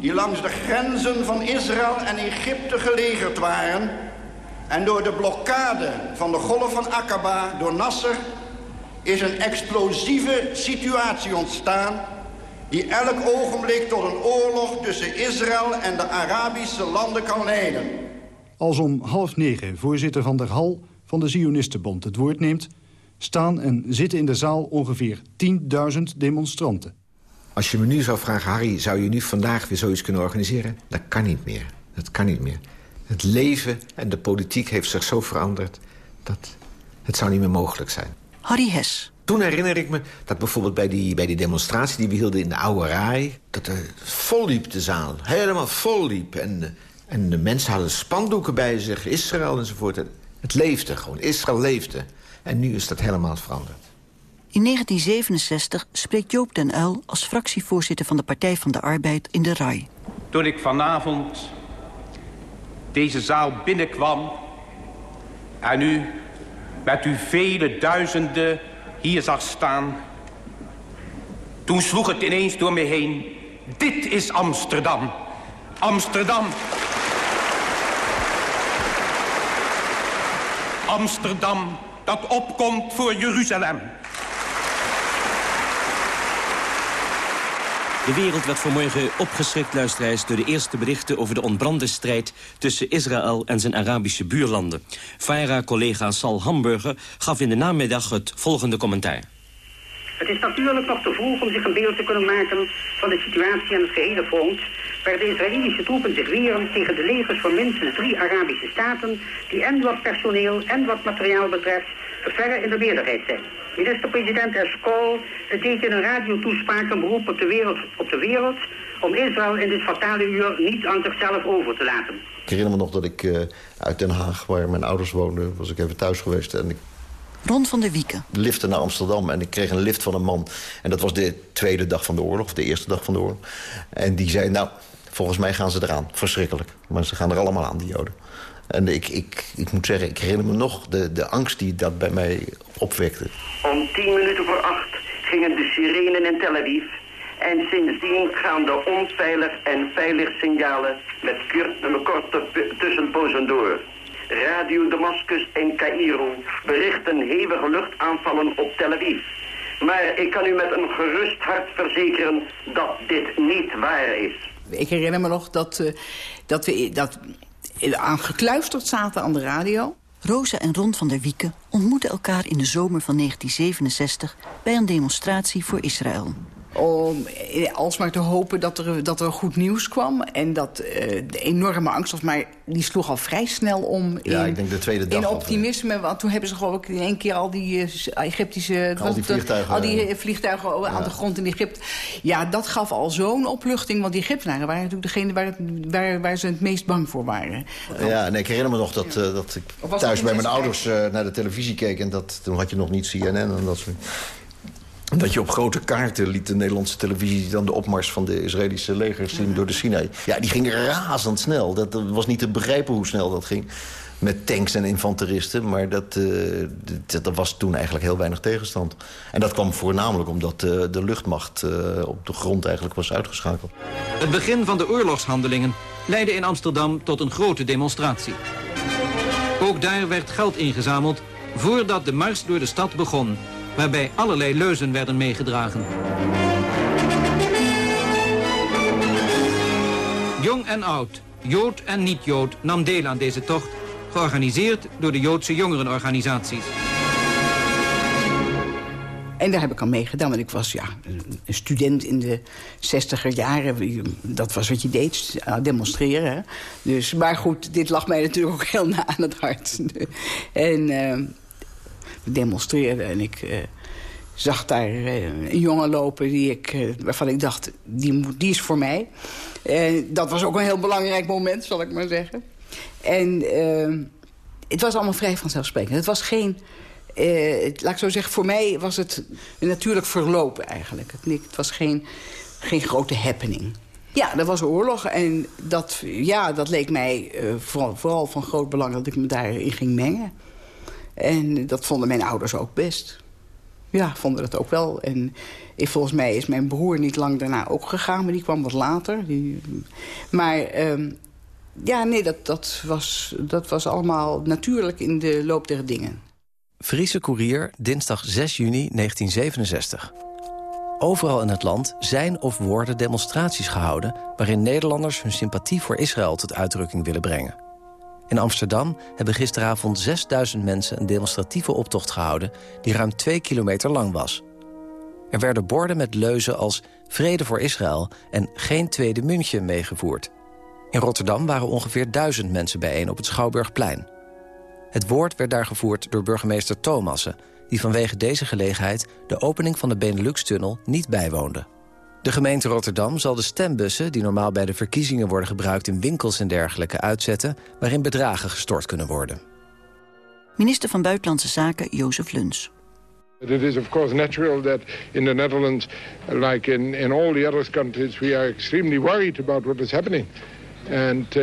die langs de grenzen van Israël en Egypte gelegerd waren en door de blokkade van de golf van Aqaba door Nasser... is een explosieve situatie ontstaan... die elk ogenblik tot een oorlog tussen Israël en de Arabische landen kan leiden.
Als om half negen voorzitter van der Hal van de Zionistenbond het woord neemt... staan en zitten in de zaal ongeveer 10.000 demonstranten.
Als je me nu zou vragen, Harry, zou je nu vandaag weer zoiets kunnen organiseren? Dat kan niet meer. Dat kan niet meer. Het leven en de politiek heeft zich zo veranderd... dat het zou niet meer mogelijk zijn.
Harry Hes.
Toen herinner ik me dat bijvoorbeeld bij die, bij die demonstratie... die we hielden in de Oude Rij... dat er vol liep de zaal. Helemaal vol liep. En, en de mensen hadden spandoeken bij zich. Israël enzovoort. Het leefde gewoon. Israël leefde. En nu is dat helemaal veranderd.
In 1967 spreekt Joop den Uil als fractievoorzitter van de Partij van de Arbeid in de RAI.
Toen ik vanavond deze zaal binnenkwam... en u met uw vele duizenden hier zag staan... toen sloeg het ineens door me heen. Dit is Amsterdam. Amsterdam. Amsterdam dat opkomt voor Jeruzalem.
De wereld werd vanmorgen opgeschrikt, luisteraars... door de eerste berichten over de ontbrande strijd... tussen Israël en zijn Arabische buurlanden. VARA-collega Sal Hamburger gaf in de namiddag het volgende commentaar.
Het is natuurlijk nog te vroeg om zich een beeld te kunnen maken van de situatie aan het gehele front, waar de Israëlische troepen zich weren tegen de legers van minstens drie Arabische staten, die en wat personeel en wat materiaal betreft verre in de meerderheid zijn. Minister-president Eskol deed in een radiotoespraak een beroep op de, wereld, op de wereld om Israël in dit fatale uur niet aan zichzelf over te laten.
Ik herinner me nog dat ik uh, uit Den Haag, waar mijn ouders woonden, was ik even thuis geweest en ik
Ron van der Wieken.
Liften naar Amsterdam en ik kreeg een lift van een man. En dat was de tweede dag van de oorlog, of de eerste dag van de oorlog. En die zei, nou, volgens mij gaan ze eraan. Verschrikkelijk. Maar ze gaan er allemaal aan, die Joden. En ik, ik, ik moet zeggen, ik herinner me nog de, de angst die dat bij mij opwekte.
Om tien minuten voor acht gingen de sirenen in Tel Aviv. En sindsdien gaan de onveilig en veilig signalen met korte tussenpozen door. Radio Damascus en Cairo berichten hevige luchtaanvallen op Tel Aviv. Maar ik kan u met een gerust hart verzekeren dat dit niet waar is.
Ik herinner me nog dat, uh, dat we dat aangekluisterd zaten aan de radio.
Rosa en Ron van der Wieken ontmoeten elkaar in de zomer van 1967... bij een demonstratie voor Israël
om eh, alsmaar te hopen dat er, dat er goed nieuws kwam. En dat uh, de enorme angst was, maar die sloeg al vrij snel om in,
ja, ik denk de tweede dag
in optimisme. Want toen hebben ze geloof ik in één keer al die uh, Egyptische...
Al die vliegtuigen,
al die vliegtuigen ja. aan de grond in Egypte. Ja, dat gaf al zo'n opluchting. Want die Egyptenaren waren natuurlijk degene waar, het, waar, waar, ze het meest bang voor waren.
Ja, nee, ik herinner me nog dat, uh, dat ik thuis bij mijn ouders naar de televisie keek. En dat, toen had je nog niet CNN en dat soort dat je op grote kaarten liet de Nederlandse televisie... dan de opmars van de Israëlische legers zien door de Sinai. Ja, die ging razendsnel. Dat was niet te begrijpen hoe snel dat ging. Met tanks en infanteristen. Maar dat, uh, dat, dat, was toen eigenlijk heel weinig tegenstand. En dat kwam voornamelijk omdat uh, de luchtmacht uh, op de grond eigenlijk was uitgeschakeld.
Het begin van de oorlogshandelingen leidde in Amsterdam tot een grote demonstratie. Ook daar werd geld ingezameld voordat de mars door de stad begon waarbij allerlei leuzen werden meegedragen. Jong en oud, Jood en niet-Jood nam deel aan deze tocht, georganiseerd door de Joodse jongerenorganisaties.
En daar heb ik aan meegedaan, want ik was ja, een student in de zestiger jaren. Dat was wat je deed, demonstreren. Dus, maar goed, dit lag mij natuurlijk ook heel na aan het hart. [LAUGHS] En uh, demonstreerde. En ik uh, zag daar uh, een jongen lopen die ik, uh, waarvan ik dacht, die, die is voor mij. dat was ook een heel belangrijk moment, zal ik maar zeggen. En het was allemaal vrij vanzelfsprekend. Het was geen... laat ik zo zeggen, voor mij was het een natuurlijk verloop eigenlijk. Het, het was geen, geen grote happening. Ja, er was oorlog en dat, ja, dat leek mij vooral, vooral van groot belang dat ik me daarin ging mengen. En dat vonden mijn ouders ook best. Ja, vonden dat ook wel. En ik, volgens mij is mijn broer niet lang daarna ook gegaan, maar die kwam wat later. Die, maar um, ja, nee, dat, dat, was, dat was allemaal natuurlijk in de loop der dingen.
Friese Courier, dinsdag 6 juni 1967. Overal in het land zijn of worden demonstraties gehouden... waarin Nederlanders hun sympathie voor Israël tot uitdrukking willen brengen. In Amsterdam hebben gisteravond 6000 mensen een demonstratieve optocht gehouden... die ruim twee kilometer lang was. Er werden borden met leuzen als vrede voor Israël en geen tweede München meegevoerd. In Rotterdam waren ongeveer duizend mensen bijeen op het Schouwburgplein. Het woord werd daar gevoerd door burgemeester Thomassen... die vanwege deze gelegenheid de opening van de Benelux-tunnel niet bijwoonde. De gemeente Rotterdam zal de stembussen... die normaal bij de verkiezingen worden gebruikt in winkels en dergelijke uitzetten... waarin bedragen gestort kunnen worden.
Minister van Buitenlandse Zaken Jozef Luns.
It is of course natural that in the Netherlands, like in, in all the other countries, we are extremely worried about what is happening. And uh,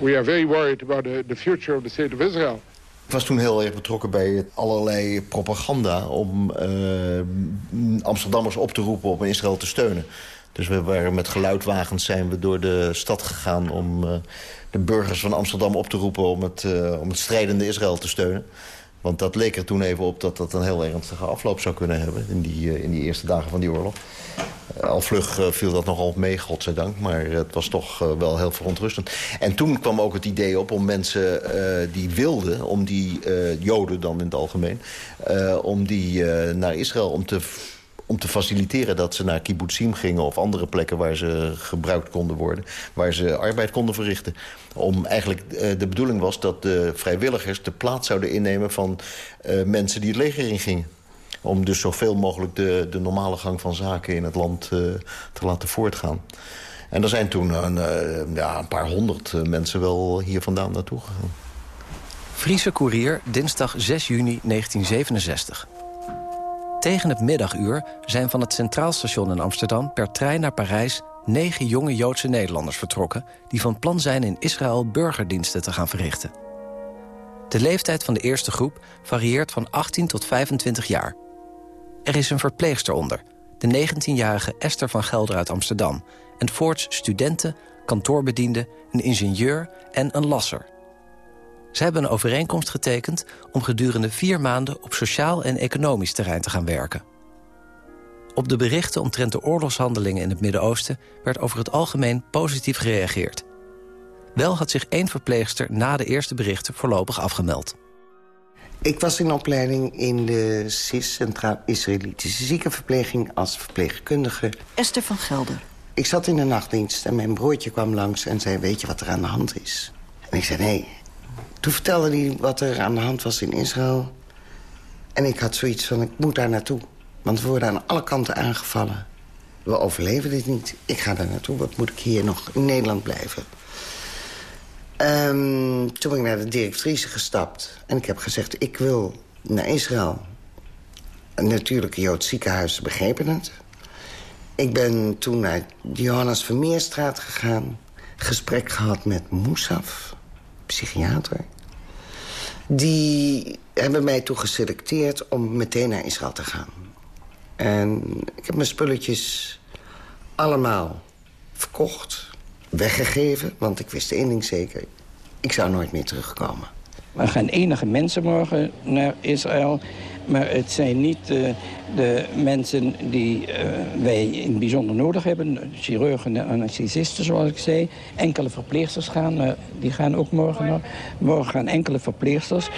we are very worried about the, the future of the state of Israel.
Ik was toen heel erg betrokken bij allerlei propaganda... om uh, Amsterdammers op te roepen om Israël te steunen. Dus we waren met geluidwagens zijn we door de stad gegaan... om uh, de burgers van Amsterdam op te roepen om het, uh, om het strijdende Israël te steunen. Want dat leek er toen even op dat dat een heel ernstige afloop zou kunnen hebben... in die, uh, in die eerste dagen van die oorlog. al vlug viel dat nogal mee, godzijdank. Maar het was toch wel heel verontrustend. En toen kwam ook het idee op om mensen die wilden... om die Joden dan in het algemeen... om die naar Israël om te om te faciliteren dat ze naar kibbutzim gingen... of andere plekken waar ze gebruikt konden worden. Waar ze arbeid konden verrichten. Om eigenlijk, uh, de bedoeling was dat de vrijwilligers de plaats zouden innemen... van uh, mensen die het leger in gingen. Om dus zoveel mogelijk de, de normale gang van zaken in het land uh, te laten voortgaan. En er zijn toen een, ja, een paar honderd mensen wel hier vandaan naartoe gegaan.
Friese Courier, dinsdag 6 juni 1967. Tegen het middaguur zijn van het Centraal Station in Amsterdam... per trein naar Parijs negen jonge Joodse Nederlanders vertrokken... die van plan zijn in Israël burgerdiensten te gaan verrichten. De leeftijd van de eerste groep varieert van 18 tot 25 jaar. Er is een verpleegster onder, de 19-jarige Esther van Gelder uit Amsterdam... en voorts studenten, kantoorbedienden, een ingenieur en een lasser... Ze hebben een overeenkomst getekend om gedurende vier maanden... op sociaal en economisch terrein te gaan werken. Op de berichten omtrent de oorlogshandelingen in het Midden-Oosten... werd over het algemeen positief gereageerd. Wel had zich één verpleegster na de eerste berichten voorlopig afgemeld.
Ik was in opleiding in de CIS, Centraal Israëlitische Ziekenverpleging... als verpleegkundige.
Esther van Gelder.
Ik zat in de nachtdienst en mijn broertje kwam langs en zei... weet je wat er aan de hand is? En ik zei, nee, toen vertelde hij wat er aan de hand was in Israël. En ik had zoiets van, ik moet daar naartoe. Want we worden aan alle kanten aangevallen. We overleven dit niet. Ik ga daar naartoe. Wat moet ik hier nog in Nederland blijven? Um, toen ben ik naar de directrice gestapt. En ik heb gezegd, ik wil naar Israël. Natuurlijk, Joods ziekenhuis begrepen het. Ik ben toen naar Johannes Vermeerstraat gegaan. Gesprek gehad met Moussaf, psychiater. Die hebben mij toen geselecteerd om meteen naar Israël te gaan. En ik heb mijn spulletjes allemaal verkocht, weggegeven. Want ik wist één ding zeker, ik zou nooit meer terugkomen.
Er gaan enige mensen morgen naar Israël. Maar het zijn niet uh, de mensen die uh, wij in het bijzonder nodig hebben. Chirurgen en anesthesisten, zoals ik zei. Enkele verpleegsters gaan, uh, die gaan ook morgen naar. Morgen gaan enkele verpleegsters.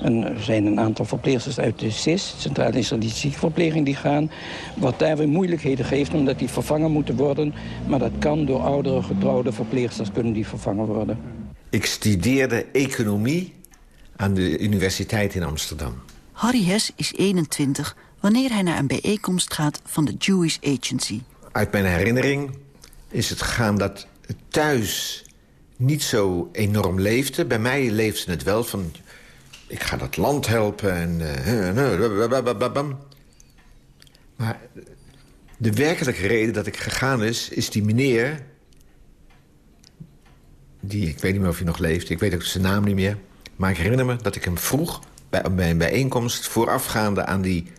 En er zijn een aantal verpleegsters uit de CIS, Centrale Israëlische Ziekenverpleging, die gaan. Wat daar weer moeilijkheden geeft, omdat die vervangen moeten worden. Maar dat kan door oudere getrouwde verpleegsters kunnen die vervangen worden.
Ik studeerde economie aan de Universiteit in Amsterdam.
Harry Hess is 21 wanneer hij naar een bijeenkomst gaat van de Jewish Agency.
Uit mijn herinnering is het gegaan dat het thuis niet zo enorm leefde. Bij mij leefde het wel van... ik ga dat land helpen en... Uh, maar de werkelijke reden dat ik gegaan is... is die meneer... die, ik weet niet meer of hij nog leeft, ik weet ook zijn naam niet meer... maar ik herinner me dat ik hem vroeg bij, een bijeenkomst voorafgaande aan die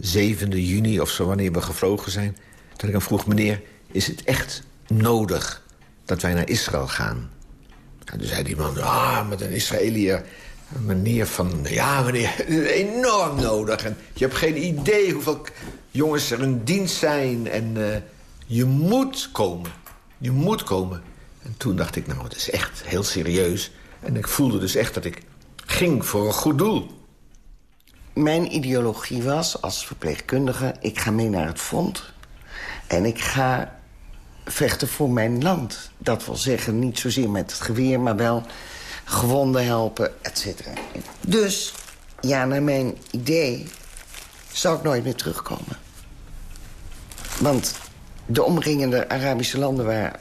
7e juni of zo, wanneer we gevlogen zijn. Dat ik hem vroeg, meneer, is het echt nodig dat wij naar Israël gaan? En toen zei die man, ah, met een Israëliër, meneer van... Ja, meneer, [LAUGHS] het is enorm nodig. En je hebt geen idee hoeveel jongens er in dienst zijn. En uh, je moet komen. Je moet komen. En toen dacht ik, nou, het is echt heel serieus. En ik voelde dus echt dat ik ging voor een goed doel.
Mijn ideologie was als verpleegkundige... ik ga mee naar het front en ik ga vechten voor mijn land. Dat wil zeggen, niet zozeer met het geweer, maar wel gewonden helpen, et cetera. Dus, ja, naar mijn idee zou ik nooit meer terugkomen. Want de omringende Arabische landen waren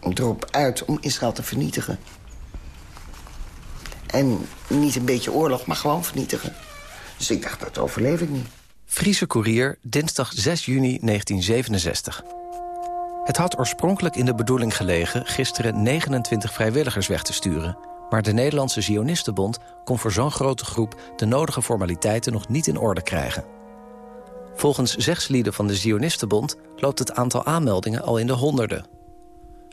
erop uit om Israël te vernietigen. En niet een beetje oorlog, maar gewoon vernietigen. Dus ik dacht, dat overleef ik niet.
Friese Courier, dinsdag 6 juni 1967. Het had oorspronkelijk in de bedoeling gelegen... gisteren 29 vrijwilligers weg te sturen. Maar de Nederlandse Zionistenbond kon voor zo'n grote groep... de nodige formaliteiten nog niet in orde krijgen. Volgens zegslieden van de Zionistenbond loopt het aantal aanmeldingen al in de honderden.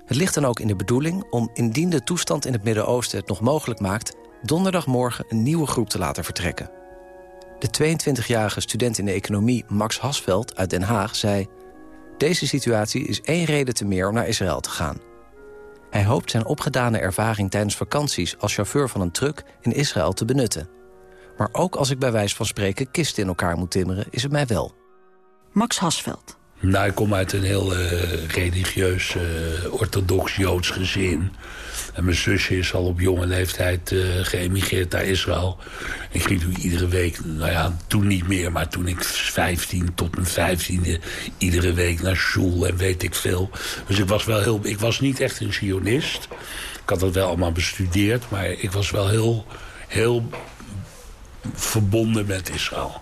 Het ligt dan ook in de bedoeling om, indien de toestand in het Midden-Oosten het nog mogelijk maakt... donderdagmorgen een nieuwe groep te laten vertrekken. De 22-jarige student in de economie Max Hasveld uit Den Haag zei... Deze situatie is één reden te meer om naar Israël te gaan. Hij hoopt zijn opgedane ervaring tijdens vakanties... als chauffeur van een truck in Israël te benutten. Maar ook als ik bij wijze van spreken kisten in elkaar moet timmeren... is het mij wel.
Max Hasveld.
Nou, ik kom uit een heel uh, religieus, uh, orthodox Joods gezin. En mijn zusje is al op jonge leeftijd uh, geëmigreerd naar Israël. Ik ging toen iedere week, nou ja, toen niet meer... maar toen ik 15 tot mijn vijftiende iedere week naar school en weet ik veel. Dus ik was wel heel... Ik was niet echt een sionist. Ik had dat wel allemaal bestudeerd, maar ik was wel heel, heel verbonden met Israël.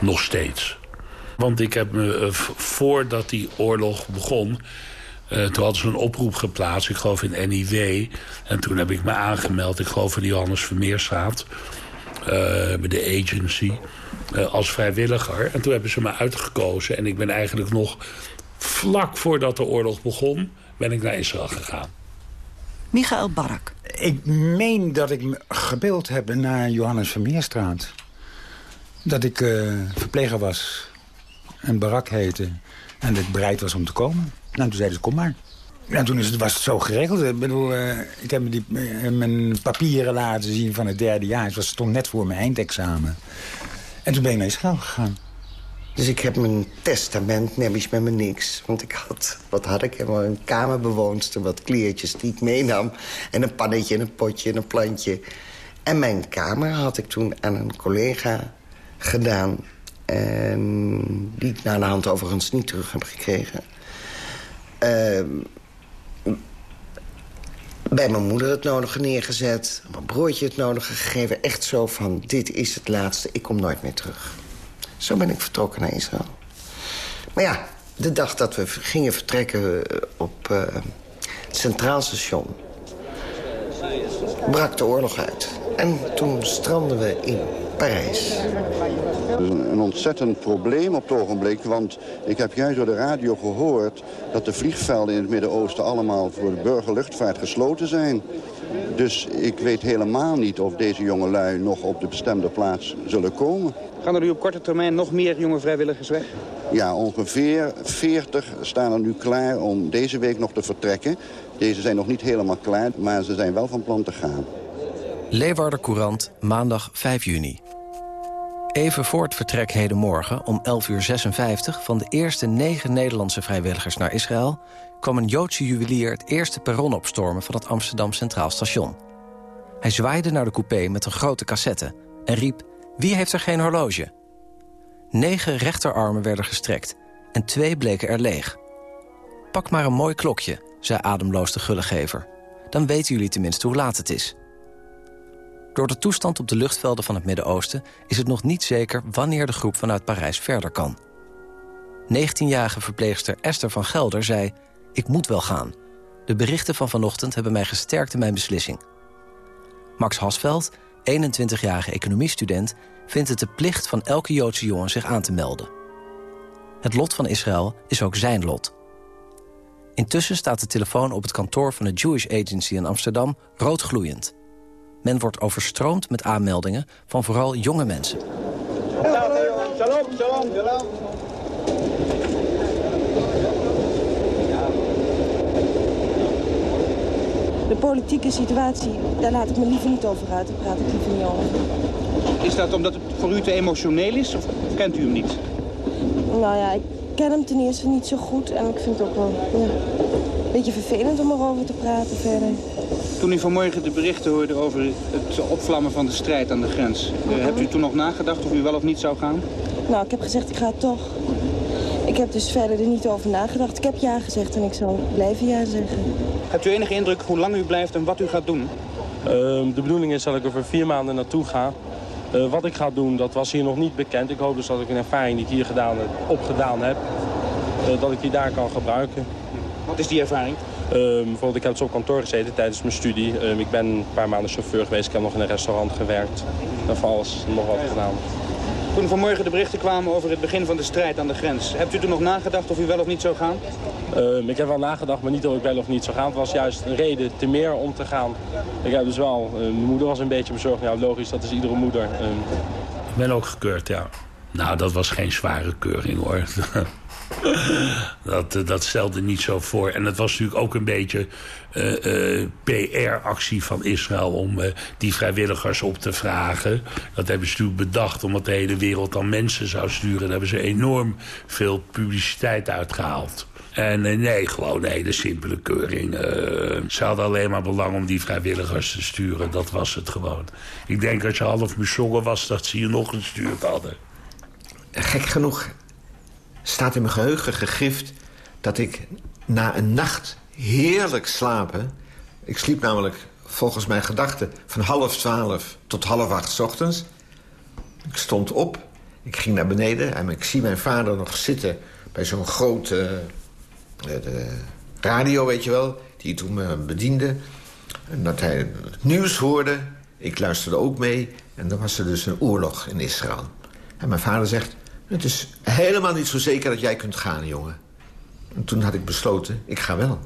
Nog steeds. Want ik heb me, uh, voordat die oorlog begon... Uh, toen hadden ze een oproep geplaatst, ik geloof in NIW. En toen heb ik me aangemeld, ik geloof in de Johannes Vermeerstraat... Uh, bij de agency, als vrijwilliger. En toen hebben ze me uitgekozen. En ik ben eigenlijk nog vlak voordat de oorlog begon... ben ik naar Israël gegaan.
Michael Barak.
Ik meen dat ik me gebeeld heb naar Johannes Vermeerstraat. Dat ik verpleger was en Barak heette. En dat ik bereid was om te komen. Nou, toen zeiden ze, kom maar. En toen is het, was het zo geregeld. Ik bedoel, uh, ik heb me die, uh, mijn papieren laten zien van het derde jaar. Het was, stond net voor mijn eindexamen. En toen ben ik naar Israël gegaan.
Dus ik heb mijn testament, neem ik met me niks. Want ik had, wat had ik? Helemaal een kamerbewoonster, wat kleertjes die ik meenam. En een pannetje, en een potje, en een plantje. En mijn kamer had ik toen aan een collega gedaan. En die ik na de hand overigens niet terug heb gekregen. Uh, bij mijn moeder het nodige neergezet. Mijn broertje het nodige gegeven. Echt zo van, dit is het laatste, ik kom nooit meer terug. Zo ben ik vertrokken naar Israël. Maar ja, de dag dat we gingen vertrekken op uh, het Centraal Station... brak de oorlog uit. En toen stranden we in Parijs.
Het is een ontzettend probleem op het ogenblik, want ik heb juist door de radio gehoord... dat de vliegvelden in het Midden-Oosten allemaal voor de burgerluchtvaart gesloten zijn. Dus ik weet helemaal niet of deze jongelui nog op de bestemde plaats zullen komen.
Gaan er nu op korte termijn nog meer jonge vrijwilligers weg?
Ja, ongeveer 40 staan er nu klaar om deze week nog te vertrekken. Deze zijn nog niet helemaal klaar, maar ze zijn wel van plan te gaan.
Leeuwarder Courant, maandag 5 juni. Even voor het vertrek hedenmorgen om 11.56 uur van de eerste negen Nederlandse vrijwilligers naar Israël... kwam een Joodse juwelier het eerste perron opstormen van het Amsterdam Centraal Station. Hij zwaaide naar de coupé met een grote cassette en riep... Wie heeft er geen horloge? Negen rechterarmen werden gestrekt en twee bleken er leeg. Pak maar een mooi klokje, zei ademloos de gullegever. Dan weten jullie tenminste hoe laat het is. Door de toestand op de luchtvelden van het Midden-Oosten... is het nog niet zeker wanneer de groep vanuit Parijs verder kan. 19-jarige verpleegster Esther van Gelder zei... ik moet wel gaan. De berichten van vanochtend hebben mij gesterkt in mijn beslissing. Max Hasveld, 21-jarige economiestudent... vindt het de plicht van elke Joodse jongen zich aan te melden. Het lot van Israël is ook zijn lot. Intussen staat de telefoon op het kantoor van de Jewish Agency in Amsterdam roodgloeiend. Men wordt overstroomd met aanmeldingen van vooral jonge mensen.
Shalom, shalom, shalom.
De politieke situatie, daar laat ik me liever niet over uit. Daar praat ik liever niet over.
Is dat omdat het voor u te emotioneel is of kent u hem niet?
Nou ja, ik ken hem ten eerste niet zo goed. En ik vind het ook wel ja, een beetje vervelend om erover te praten verder.
Toen u vanmorgen de berichten hoorde over het opvlammen van de strijd aan de grens... Uh, hebt u toen nog nagedacht of u wel of niet zou gaan?
Nou, ik heb gezegd ik ga toch. Ik heb dus verder er niet over nagedacht. Ik heb ja gezegd en ik zal blijven ja zeggen.
Hebt u enige indruk hoe lang u blijft en wat u gaat doen?
Uh, de bedoeling is dat ik er voor vier maanden naartoe ga. Uh, wat ik ga doen, dat was hier nog niet bekend. Ik hoop dus dat ik een ervaring die ik hier gedaan, opgedaan heb... dat ik die daar kan gebruiken.
Wat is die ervaring?
Um, bijvoorbeeld, ik heb dus op kantoor gezeten tijdens mijn studie. Um, ik ben een paar maanden chauffeur geweest. Ik heb nog in een restaurant gewerkt. En van alles nog wat gedaan.
Toen vanmorgen de berichten kwamen over het begin van de strijd aan de grens... hebt u toen nog nagedacht of u wel of niet zou gaan?
Uh, ik heb wel nagedacht, maar niet of ik wel of niet zou gaan. Het was juist een reden te meer om te gaan. Ik heb dus wel... Uh, mijn moeder was een beetje bezorgd. Ja, logisch, dat is iedere moeder. Uh.
Ik ben ook gekeurd, ja. Nou, dat was geen zware keuring, hoor. [LAUGHS] [LAUGHS] dat, dat stelde niet zo voor. En het was natuurlijk ook een beetje uh, uh, PR-actie van Israël... om die vrijwilligers op te vragen. Dat hebben ze natuurlijk bedacht, omdat de hele wereld dan mensen zou sturen. Daar hebben ze enorm veel publiciteit uitgehaald. En nee, gewoon een hele simpele keuring. ze hadden alleen maar belang om die vrijwilligers te sturen. Dat was het gewoon. Ik denk dat je half bezongen was dat ze je nog gestuurd hadden.
Gek genoeg staat in mijn geheugen gegrift... dat ik na een nacht heerlijk slapen... ik sliep namelijk volgens mijn gedachten van half twaalf tot half acht ochtends. Ik stond op, ik ging naar beneden en ik zie mijn vader nog zitten... bij zo'n grote uh, radio, weet je wel, die toen me bediende. En dat hij het nieuws hoorde, ik luisterde ook mee... en dan was er dus een oorlog in Israël. En mijn vader zegt, het is helemaal niet zo zeker dat jij kunt gaan, jongen. En toen had ik besloten, ik ga wel.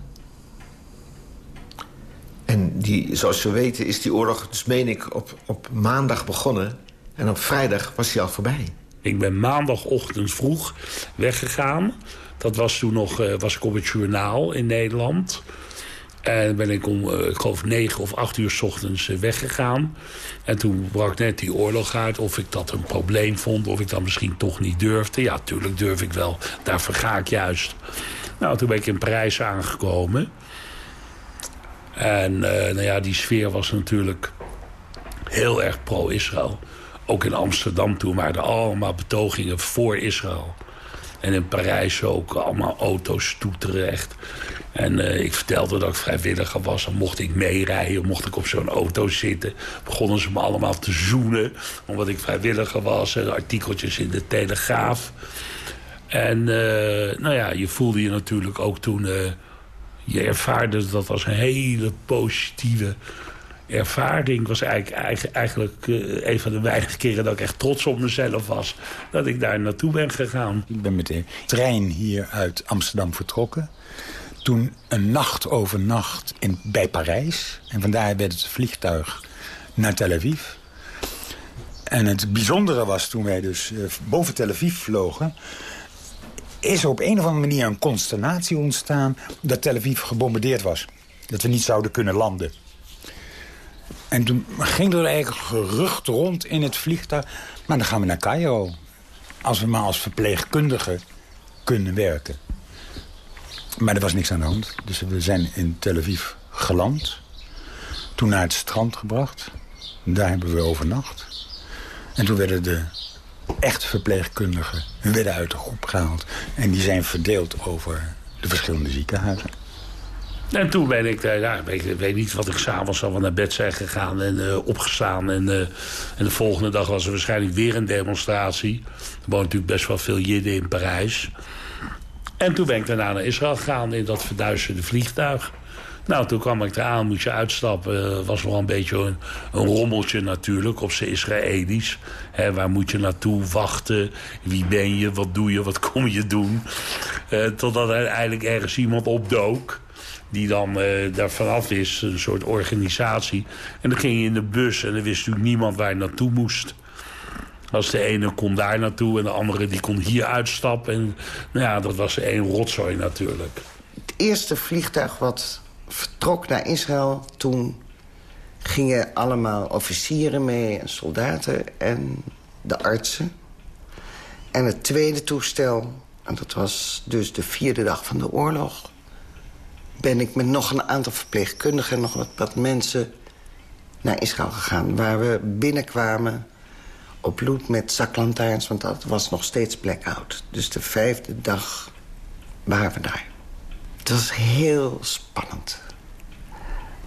En die, zoals we weten is die oorlog, dus meen ik, op, op maandag begonnen. En op vrijdag was hij al voorbij.
Ik ben maandagochtend vroeg weggegaan. Dat was toen nog uh, was ik op het journaal in Nederland. En ben ik om, uh, ik geloof, negen of acht uur s ochtends uh, weggegaan. En toen brak net die oorlog uit. Of ik dat een probleem vond. Of ik dat misschien toch niet durfde. Ja, tuurlijk durf ik wel. Daar verga ik juist. Nou, toen ben ik in Parijs aangekomen. En uh, nou ja, die sfeer was natuurlijk heel erg pro-Israël. Ook in Amsterdam toen waren er allemaal betogingen voor Israël. En in Parijs ook allemaal auto's toeteren echt. En uh, ik vertelde dat ik vrijwilliger was. Dan mocht ik meerijden, mocht ik op zo'n auto zitten. Begonnen ze me allemaal te zoenen. Omdat ik vrijwilliger was. En artikeltjes in de Telegraaf. En uh, nou ja, je voelde je natuurlijk ook toen... Uh, je ervaarde dat als een hele positieve ervaring. was eigenlijk, eigenlijk uh, een van de weinige keren dat ik echt trots op mezelf was. Dat ik daar naartoe ben gegaan.
Ik ben met de trein hier uit Amsterdam vertrokken. Toen een nacht over nacht in, bij Parijs. En vandaar werd het vliegtuig naar Tel Aviv. En het bijzondere was toen wij dus uh, boven Tel Aviv vlogen... is er op een of andere manier een consternatie ontstaan... dat Tel Aviv gebombardeerd was. Dat we niet zouden kunnen landen. En toen ging er eigenlijk gerucht rond in het vliegtuig... maar dan gaan we naar Cairo. Als we maar als verpleegkundige kunnen werken. Maar er was niks aan de hand. Dus we zijn in Tel Aviv geland. Toen naar het strand gebracht. Daar hebben we overnacht. En toen werden de echte verpleegkundigen werden uit de groep gehaald. En die zijn verdeeld over de verschillende ziekenhuizen.
En toen ben ik, uh, ja, ik weet niet wat ik s'avonds al naar bed zijn gegaan en uh, opgestaan. En, uh, en de volgende dag was er waarschijnlijk weer een demonstratie. Er wonen natuurlijk best wel veel Jidden in Parijs. En toen ben ik daarna naar Israël gegaan in dat verduisterde vliegtuig. Nou, toen kwam ik eraan, moest je uitstappen. was wel een beetje een, een rommeltje natuurlijk op zijn Israëlisch. He, waar moet je naartoe wachten? Wie ben je? Wat doe je? Wat [LAUGHS] kom je doen? totdat er eigenlijk ergens iemand opdook die dan uh, daar vanaf is, een soort organisatie. En dan ging je in de bus en dan wist natuurlijk niemand waar je naartoe moest. Als de ene kon daar naartoe en de andere die kon hier uitstappen. En nou ja, dat was één rotzooi natuurlijk.
Het eerste vliegtuig wat vertrok naar Israël... toen gingen allemaal officieren mee en soldaten en de artsen. En het tweede toestel, en dat was dus de vierde dag van de oorlog ben ik met nog een aantal verpleegkundigen... en nog wat, wat mensen naar Israël gegaan. Waar we binnenkwamen op bloed met zaklantaarns... want dat was nog steeds blackout. Dus de vijfde dag waren we daar. Het was heel spannend.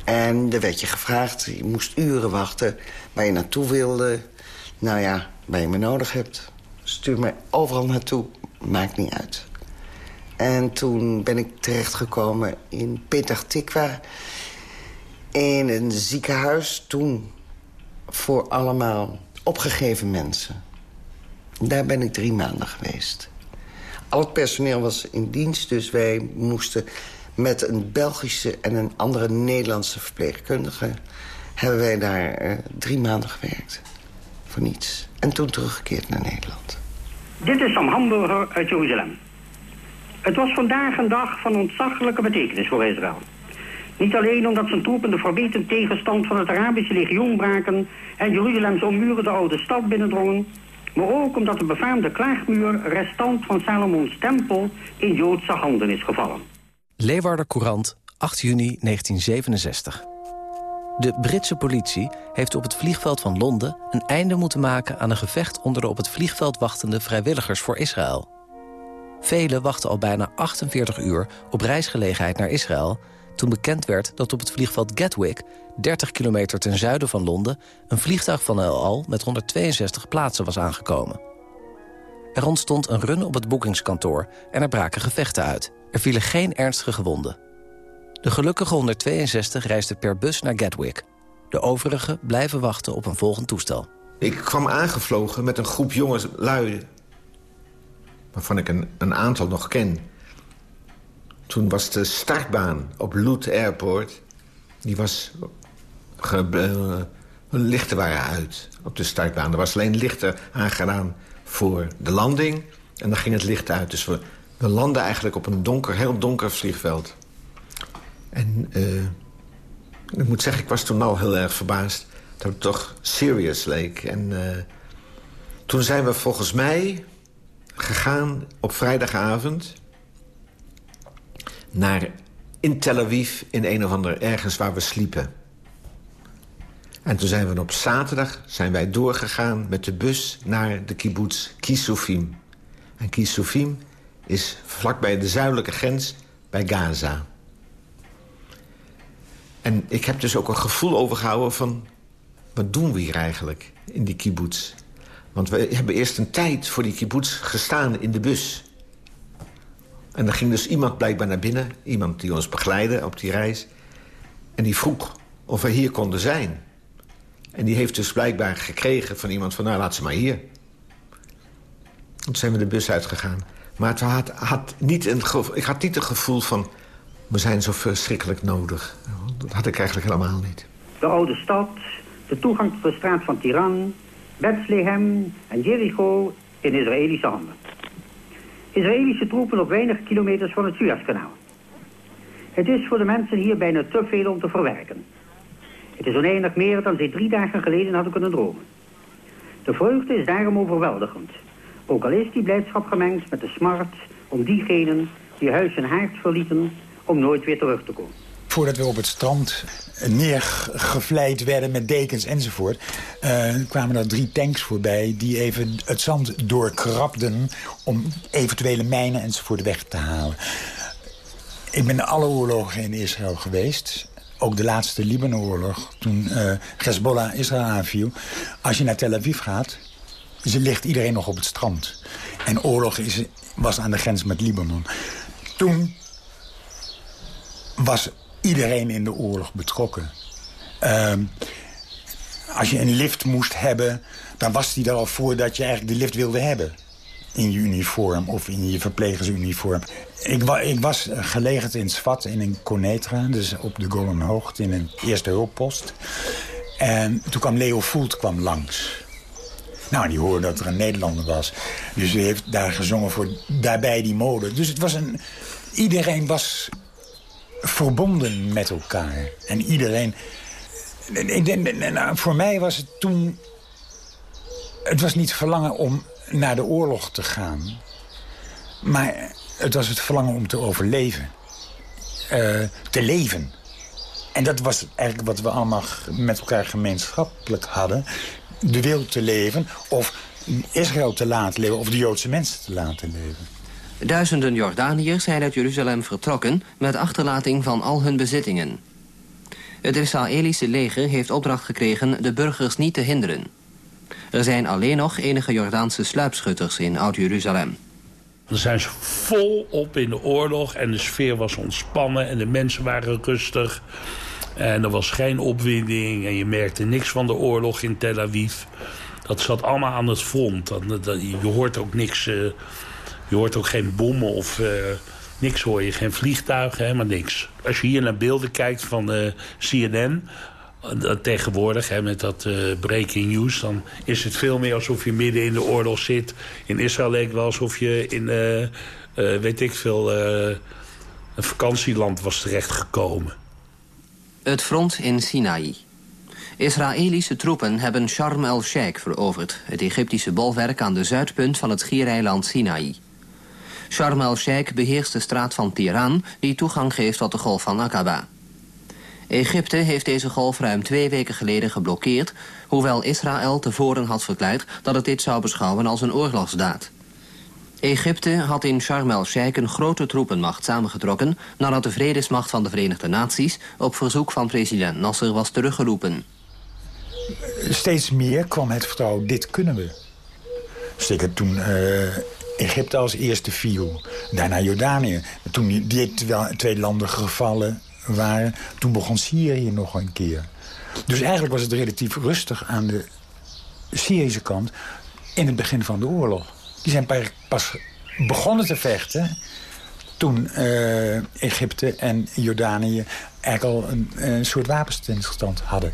En er werd je gevraagd, je moest uren wachten... waar je naartoe wilde. Nou ja, waar je me nodig hebt. Stuur me overal naartoe, maakt niet uit. En toen ben ik terechtgekomen in Tikwa. In een ziekenhuis. Toen voor allemaal opgegeven mensen.
Daar ben ik drie maanden geweest. Al het personeel was in dienst, dus wij moesten met een Belgische en een andere Nederlandse verpleegkundige... hebben wij daar uh, drie maanden gewerkt. Voor niets. En toen teruggekeerd naar Nederland.
Dit is Sam Hamburger uit Jeruzalem. Het was vandaag een dag van ontzaglijke betekenis voor Israël. Niet alleen omdat zijn troepen de verbeten tegenstand van het Arabische legioen braken... en Jeruzalem zo'n muren de oude stad binnendrongen... maar ook omdat de befaamde klaagmuur, restant van Salomons tempel... in Joodse handen is gevallen.
Leeuwarder Courant, 8 juni 1967. De Britse politie heeft op het vliegveld van Londen... een einde moeten maken aan een gevecht onder de op het vliegveld wachtende vrijwilligers voor Israël. Velen wachten al bijna 48 uur op reisgelegenheid naar Israël... toen bekend werd dat op het vliegveld Gatwick, 30 kilometer ten zuiden van Londen... een vliegtuig van El Al met 162 plaatsen was aangekomen. Er ontstond een run op het boekingskantoor en er braken gevechten uit. Er vielen geen ernstige gewonden. De gelukkige 162 reisden per bus naar Gatwick. De overigen blijven wachten op een volgend toestel.
Ik kwam aangevlogen met een groep jonge lui... waarvan ik een aantal nog ken. Toen was de startbaan op Loot Airport... die was... Ge, uh, lichten waren uit op de startbaan. Er was alleen lichten aangedaan voor de landing... en dan ging het licht uit. Dus we, we landden eigenlijk op een donker, heel donker vliegveld. En uh, ik moet zeggen, ik was toen al heel erg verbaasd... dat het toch serious leek. En uh, toen zijn we volgens mij gegaan op vrijdagavond... naar in Tel Aviv in een of ander ergens waar we sliepen. En toen zijn we op zaterdag zijn wij doorgegaan met de bus naar de kibbutz Kisufim. En Kisufim is vlakbij de zuidelijke grens bij Gaza. En ik heb dus ook een gevoel overgehouden van... wat doen we hier eigenlijk in die kibbutz? Want we hebben eerst een tijd voor die kibbutz gestaan in de bus. En er ging dus iemand blijkbaar naar binnen. Iemand die ons begeleidde op die reis. En die vroeg of we hier konden zijn. En die heeft dus blijkbaar gekregen van iemand van... nou, laat ze maar hier. Toen zijn we de bus uitgegaan. Maar het had, had niet een, ik had niet het gevoel van... we zijn zo verschrikkelijk nodig. Dat had ik eigenlijk helemaal niet.
De oude stad, de toegang tot de straat van Tiran... Bethlehem en Jericho in Israëlische handen. Israëlische troepen op weinig kilometers van het Suezkanaal. Het is voor de mensen hier bijna te veel om te verwerken. Het is oneindig meer dan ze drie dagen geleden hadden kunnen dromen. De vreugde is daarom overweldigend. Ook al is die blijdschap gemengd met de smart om diegenen die huis en haard verlieten... om nooit weer terug te komen.
Voordat we op het strand neergevleid werden met dekens enzovoort... Uh, kwamen er drie tanks voorbij die even het zand doorkrabden... om eventuele mijnen enzovoort weg te halen. Ik ben alle oorlogen in Israël geweest ook de laatste Libanenoorlog, toen uh, Hezbollah Israël aanviel. Als je naar Tel Aviv gaat, ze ligt iedereen nog op het strand. En oorlog is, was aan de grens met Libanon. Toen was iedereen in de oorlog betrokken. Uh, als je een lift moest hebben, dan was die er al voordat je eigenlijk de lift wilde hebben. In je uniform of in je verplegersuniform. Ik, ik was gelegerd in Svat in Conetra, dus op de Golanhoogte in een eerste hulppost. En toen kwam Leo Voelt kwam langs. Nou, die hoorde dat er een Nederlander was. Dus die heeft daar gezongen voor daarbij die mode. Dus het was een... Iedereen was verbonden met elkaar. En iedereen... Nou, voor mij was het toen... Het was niet verlangen om naar de oorlog te gaan. Maar het was het verlangen om te overleven. Uh, te leven. En dat was eigenlijk wat we allemaal met elkaar gemeenschappelijk hadden. De wil te leven of Israël te laten leven of de Joodse mensen te laten leven.
Duizenden Jordaniërs zijn uit Jeruzalem vertrokken... met achterlating van al hun bezittingen. Het Israëlische leger heeft opdracht gekregen de burgers niet te hinderen. Er zijn alleen nog enige Jordaanse sluipschutters in Oud-Jeruzalem.
Dan zijn ze volop in de oorlog en de sfeer was ontspannen en de mensen waren rustig. En er was geen opwinding en je merkte niks van de oorlog in Tel Aviv. dat zat allemaal aan het front. Je hoort ook niks... Uh, je hoort ook geen bommen of... Uh, niks hoor je, geen vliegtuigen, helemaal niks. Als je hier naar beelden kijkt van uh, CNN... tegenwoordig hè, met dat breaking news... dan is het veel meer alsof je midden in de oorlog zit. In Israël leek wel alsof je in, weet ik veel... een vakantieland was terechtgekomen.
Het front in Sinaï. Israëlische troepen hebben Sharm el-Sheikh veroverd... het Egyptische bolwerk aan de zuidpunt van het schiereiland Sinaï. Sharm el-Sheikh beheerst de straat van Tiran... die toegang geeft tot de golf van Aqaba. Egypte heeft deze golf ruim twee weken geleden geblokkeerd... hoewel Israël tevoren had verklaard dat het dit zou beschouwen als een oorlogsdaad. Egypte had in Sharm el-Sheikh een grote troepenmacht samengetrokken... nadat de vredesmacht van de Verenigde Naties op verzoek van president Nasser was teruggeroepen.
Steeds meer kwam het vertrouwen, dit kunnen we. Zeker toen uh, Egypte als eerste viel, daarna Jordanië. Toen die, twee landen gevallen waren, toen begon Syrië nog een keer. Dus eigenlijk was het relatief rustig aan de Syrische kant in het begin van de oorlog. Die zijn pas begonnen te vechten toen uh, Egypte en Jordanië eigenlijk al een, een soort wapenstilstand hadden.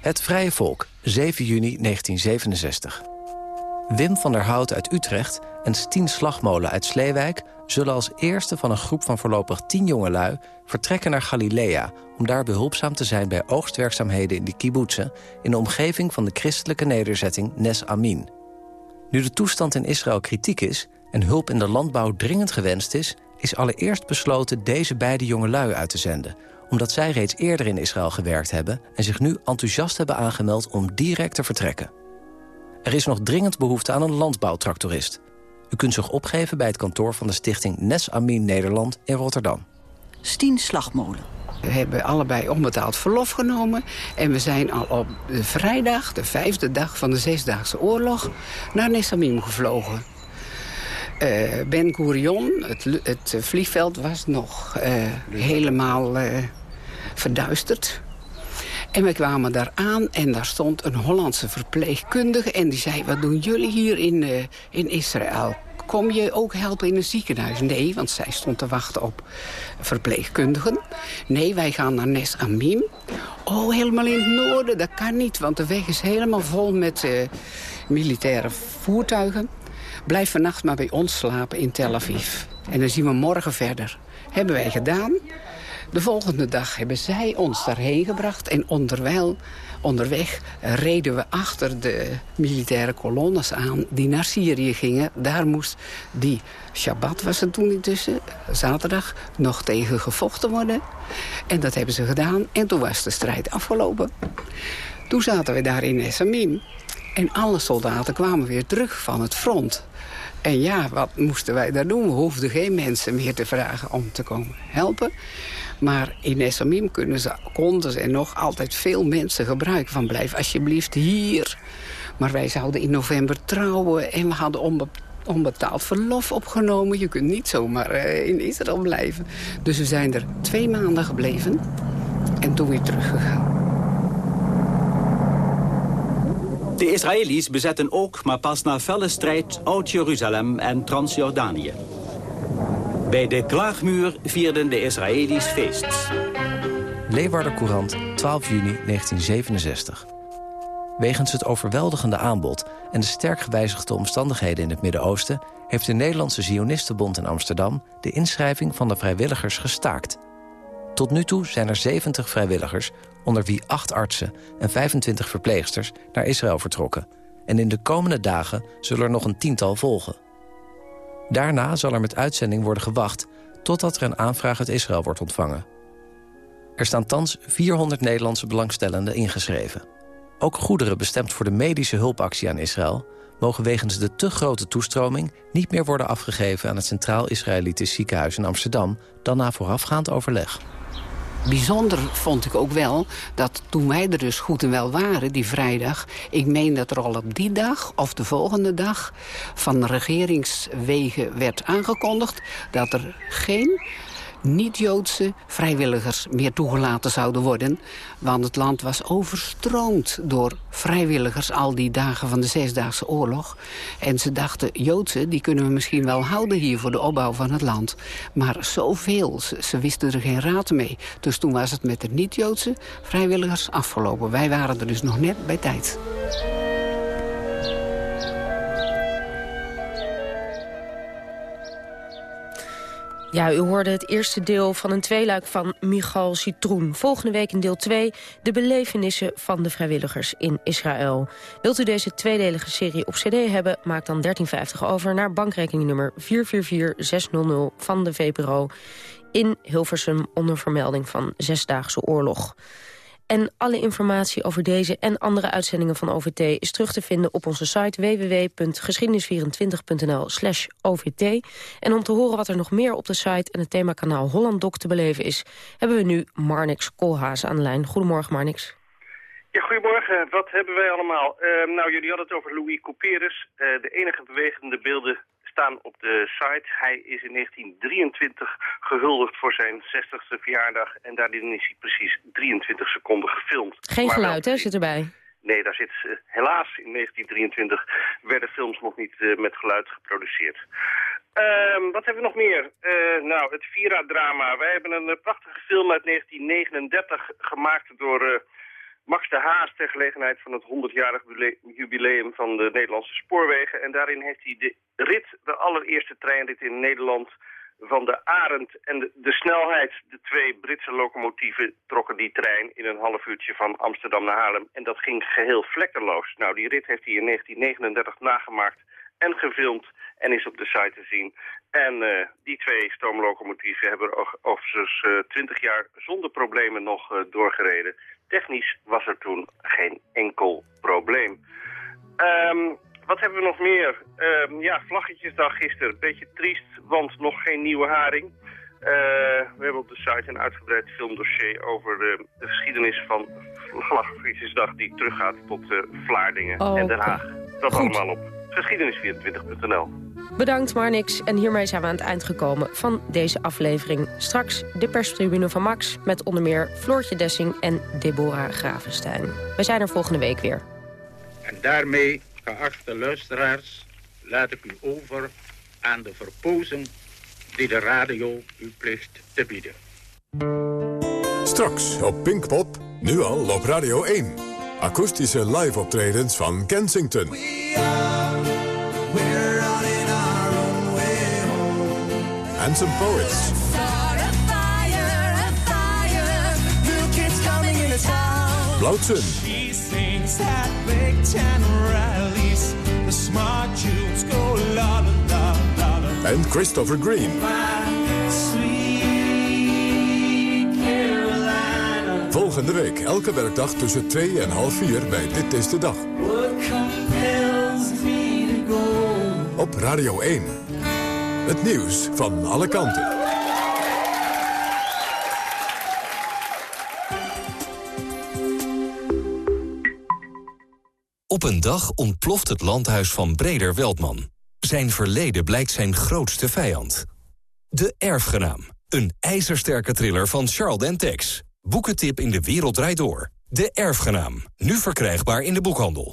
Het Vrije Volk, 7 juni 1967. Wim van der Hout uit Utrecht en Stien Slagmolen uit Sleewijk... zullen als eerste van een groep van voorlopig tien jongelui... vertrekken naar Galilea om daar behulpzaam te zijn... bij oogstwerkzaamheden in de kibbutzen... in de omgeving van de christelijke nederzetting Nes Amin. Nu de toestand in Israël kritiek is en hulp in de landbouw dringend gewenst is... is allereerst besloten deze beide jongelui uit te zenden omdat zij reeds eerder in Israël gewerkt hebben... en zich nu enthousiast hebben aangemeld om direct te vertrekken. Er is nog dringend behoefte aan een landbouwtractorist. U kunt zich opgeven bij het kantoor van de stichting Nes Amin Nederland in Rotterdam.
Stien Slagmolen. We hebben allebei onbetaald verlof genomen. En we zijn al op de vrijdag, de vijfde dag van de Zesdaagse Oorlog... naar Nessamim gevlogen. Uh, ben Gurion, het, het, vliegveld, was nog uh, helemaal uh, verduisterd. En we kwamen daar aan en daar stond een Hollandse verpleegkundige... en die zei, wat doen jullie hier in, in Israël? kom je ook helpen in een ziekenhuis? Nee, want zij stond te wachten op verpleegkundigen. Nee, wij gaan naar Nes Amim. Oh, helemaal in het noorden, dat kan niet, want de weg is helemaal vol met uh, militaire voertuigen. Blijf vannacht maar bij ons slapen in Tel Aviv. En dan zien we morgen verder. Hebben wij gedaan. De volgende dag hebben zij ons daarheen gebracht. En onderwijl Onderweg reden we achter de militaire kolonnes aan die naar Syrië gingen. Daar moest die Shabbat was er toen intussen, zaterdag, nog tegen gevochten worden. En dat hebben ze gedaan en toen was de strijd afgelopen. Toen zaten we daar in Essamim. En alle soldaten kwamen weer terug van het front. En ja, wat moesten wij daar doen? We hoefden geen mensen meer te vragen om te komen helpen. Maar in Essamim kunnen ze, konden ze nog altijd veel mensen gebruiken van blijf alsjeblieft hier. Maar wij zouden in november trouwen en we hadden onbetaald verlof opgenomen. Je kunt niet zomaar uh, in Israël blijven. Dus we zijn er twee maanden gebleven en toen weer teruggegaan.
De Israëli's bezetten ook, maar pas na felle strijd, Oud-Jeruzalem en Transjordanië. Bij de Klaagmuur vierden de Israëli's feest.
Leeuwarden Courant, 12 juni 1967. Wegens het overweldigende aanbod en de sterk gewijzigde omstandigheden in het Midden-Oosten... heeft de Nederlandse Zionistenbond in Amsterdam de inschrijving van de vrijwilligers gestaakt. Tot nu toe zijn er 70 vrijwilligers, onder wie 8 artsen en 25 verpleegsters, naar Israël vertrokken. En in de komende dagen zullen er nog een tiental volgen. Daarna zal er met uitzending worden gewacht... totdat er een aanvraag uit Israël wordt ontvangen. Er staan thans 400 Nederlandse belangstellenden ingeschreven. Ook goederen bestemd voor de medische hulpactie aan Israël... mogen wegens de te grote toestroming niet meer worden afgegeven... aan het Centraal Israëlitisch Ziekenhuis in Amsterdam... dan na voorafgaand overleg.
Bijzonder vond ik ook wel dat toen wij er dus goed en wel waren, die vrijdag... ik meen dat er al op die dag of de volgende dag van regeringswegen werd aangekondigd... dat er geen niet-Joodse vrijwilligers meer toegelaten zouden worden. Want het land was overstroomd door vrijwilligers al die dagen van de Zesdaagse Oorlog. En ze dachten, Joodse, die kunnen we misschien wel houden hier voor de opbouw van het land. Maar zoveel, ze, ze wisten er geen raad mee. Dus toen was het met de niet-Joodse vrijwilligers afgelopen. Wij waren er dus nog net bij tijd.
Ja, u hoorde het eerste deel van een tweeluik van Michal Citroen. Volgende week in deel 2 de belevenissen van de vrijwilligers in Israël. Wilt u deze tweedelige serie op cd hebben, maak dan 1350 over... naar bankrekeningnummer 444600 van de VPRO in Hilversum onder vermelding van Zesdaagse Oorlog. En alle informatie over deze en andere uitzendingen van OVT... is terug te vinden op onze site www.geschiedenis24.nl slash OVT. En om te horen wat er nog meer op de site en het themakanaal Holland Doc te beleven is... hebben we nu Marnix Koolhaas aan de lijn. Goedemorgen, Marnix.
Ja, goedemorgen. Wat hebben wij allemaal? Uh, nou, jullie hadden het over Louis Couperus. Uh, de enige bewegende beelden staan op de site. Hij is in 1923 gehuldigd voor zijn 60ste verjaardag. En daarin is hij precies 23 seconden gefilmd.
Geen geluid, hè, zit erbij?
Nee, daar zit uh, helaas in 1923 werden films nog niet uh, met geluid geproduceerd. Uh, wat hebben we nog meer? Uh, nou, het Vira-drama. Wij hebben een prachtige film uit 1939 gemaakt door Max de Haas ter gelegenheid van het 100-jarig jubileum van de Nederlandse spoorwegen. En daarin heeft hij de rit, de allereerste treinrit in Nederland van de Arend en de, de, snelheid. De twee Britse locomotieven trokken die trein in een half uurtje van Amsterdam naar Haarlem. En dat ging geheel vlekkeloos. Nou, die rit heeft hij in 1939 nagemaakt en gefilmd en is op de site te zien. En uh, die twee stoomlocomotieven hebben overigens uh, 20 jaar zonder problemen nog uh, doorgereden. Technisch was er toen geen enkel probleem. Um, wat hebben we nog meer? Um, ja, Vlaggetjesdag gisteren. Beetje triest, want nog geen nieuwe haring. Uh, we hebben op de site een uitgebreid filmdossier over de, de geschiedenis van Vlaggetjesdag... die teruggaat tot uh, Vlaardingen
oh,
en Den Haag. Dat
Goed.
allemaal op geschiedenis24.nl.
Bedankt Marnix. En hiermee zijn we aan het eind gekomen van deze aflevering. Straks de perstribune van Max met onder meer Floortje Dessing en Deborah Gravenstein. We zijn er volgende week weer.
En daarmee, geachte luisteraars, laat ik u over aan de verpozen die de radio u plicht te bieden.
Straks op Pinkpop, nu al op Radio 1. Akoestische live-optredens van Kensington. And some poets. Blauwtsen.
She sings at Big Ten rallies. The smart Jews go la la la la.
En Christopher Green. Volgende week, elke werkdag tussen 2 en half 4 bij Dit is de Dag.
What compels me to go?
Op Radio 1. Het nieuws van alle kanten.
Op een dag ontploft het landhuis van Breder Weldman. Zijn verleden blijkt zijn grootste vijand. De Erfgenaam. Een ijzersterke thriller van Charles Dentex. Boekentip in de wereld draait door. De Erfgenaam. Nu verkrijgbaar in de boekhandel.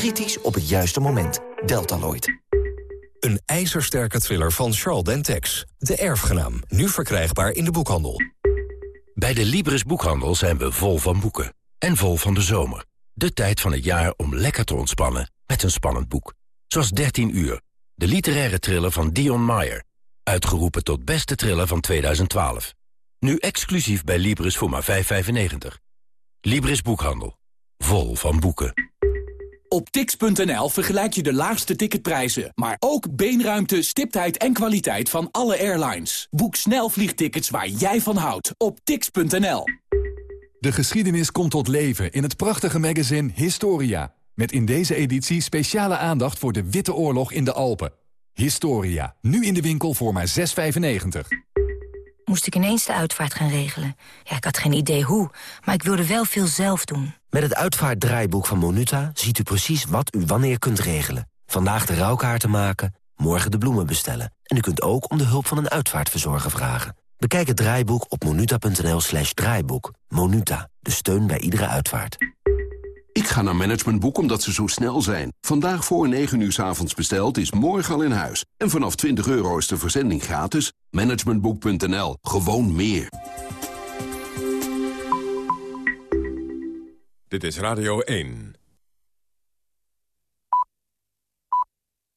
Kritisch op het juiste moment. Deltaloid.
Een ijzersterke thriller van Charles Dentex. De Erfgenaam. Nu verkrijgbaar in de boekhandel.
Bij de Libris Boekhandel zijn we vol van boeken. En vol van de zomer. De tijd van het jaar om lekker te ontspannen met een spannend boek. Zoals 13 uur, de literaire thriller van Dion Meyer. Uitgeroepen tot beste thriller van 2012. Nu exclusief bij Libris voor maar 5,95. Libris Boekhandel. Vol van boeken.
Op tix.nl vergelijk je de laagste ticketprijzen, maar ook beenruimte, stiptheid en kwaliteit van alle airlines. Boek snel vliegtickets waar jij van houdt op tix.nl.
De geschiedenis komt tot leven in het prachtige magazine Historia. Met in deze editie speciale aandacht voor de Witte Oorlog in de Alpen. Historia, nu in de winkel voor maar 6,95.
Moest ik ineens de uitvaart gaan regelen. Ja, ik had geen idee hoe, maar ik wilde wel veel zelf doen.
Met het uitvaartdraaiboek van Monuta ziet u precies wat u wanneer kunt regelen. Vandaag de rouwkaarten maken, morgen de bloemen bestellen. En u kunt ook om de hulp van een uitvaartverzorger vragen. Bekijk het draaiboek op monuta.nl slash draaiboek. Monuta, de steun bij iedere uitvaart.
Ik ga naar Managementboek omdat ze zo snel zijn. Vandaag voor 9 uur s avonds besteld is morgen al in huis. En vanaf 20 euro is de verzending gratis. Managementboek.nl. Gewoon meer.
Dit is Radio 1.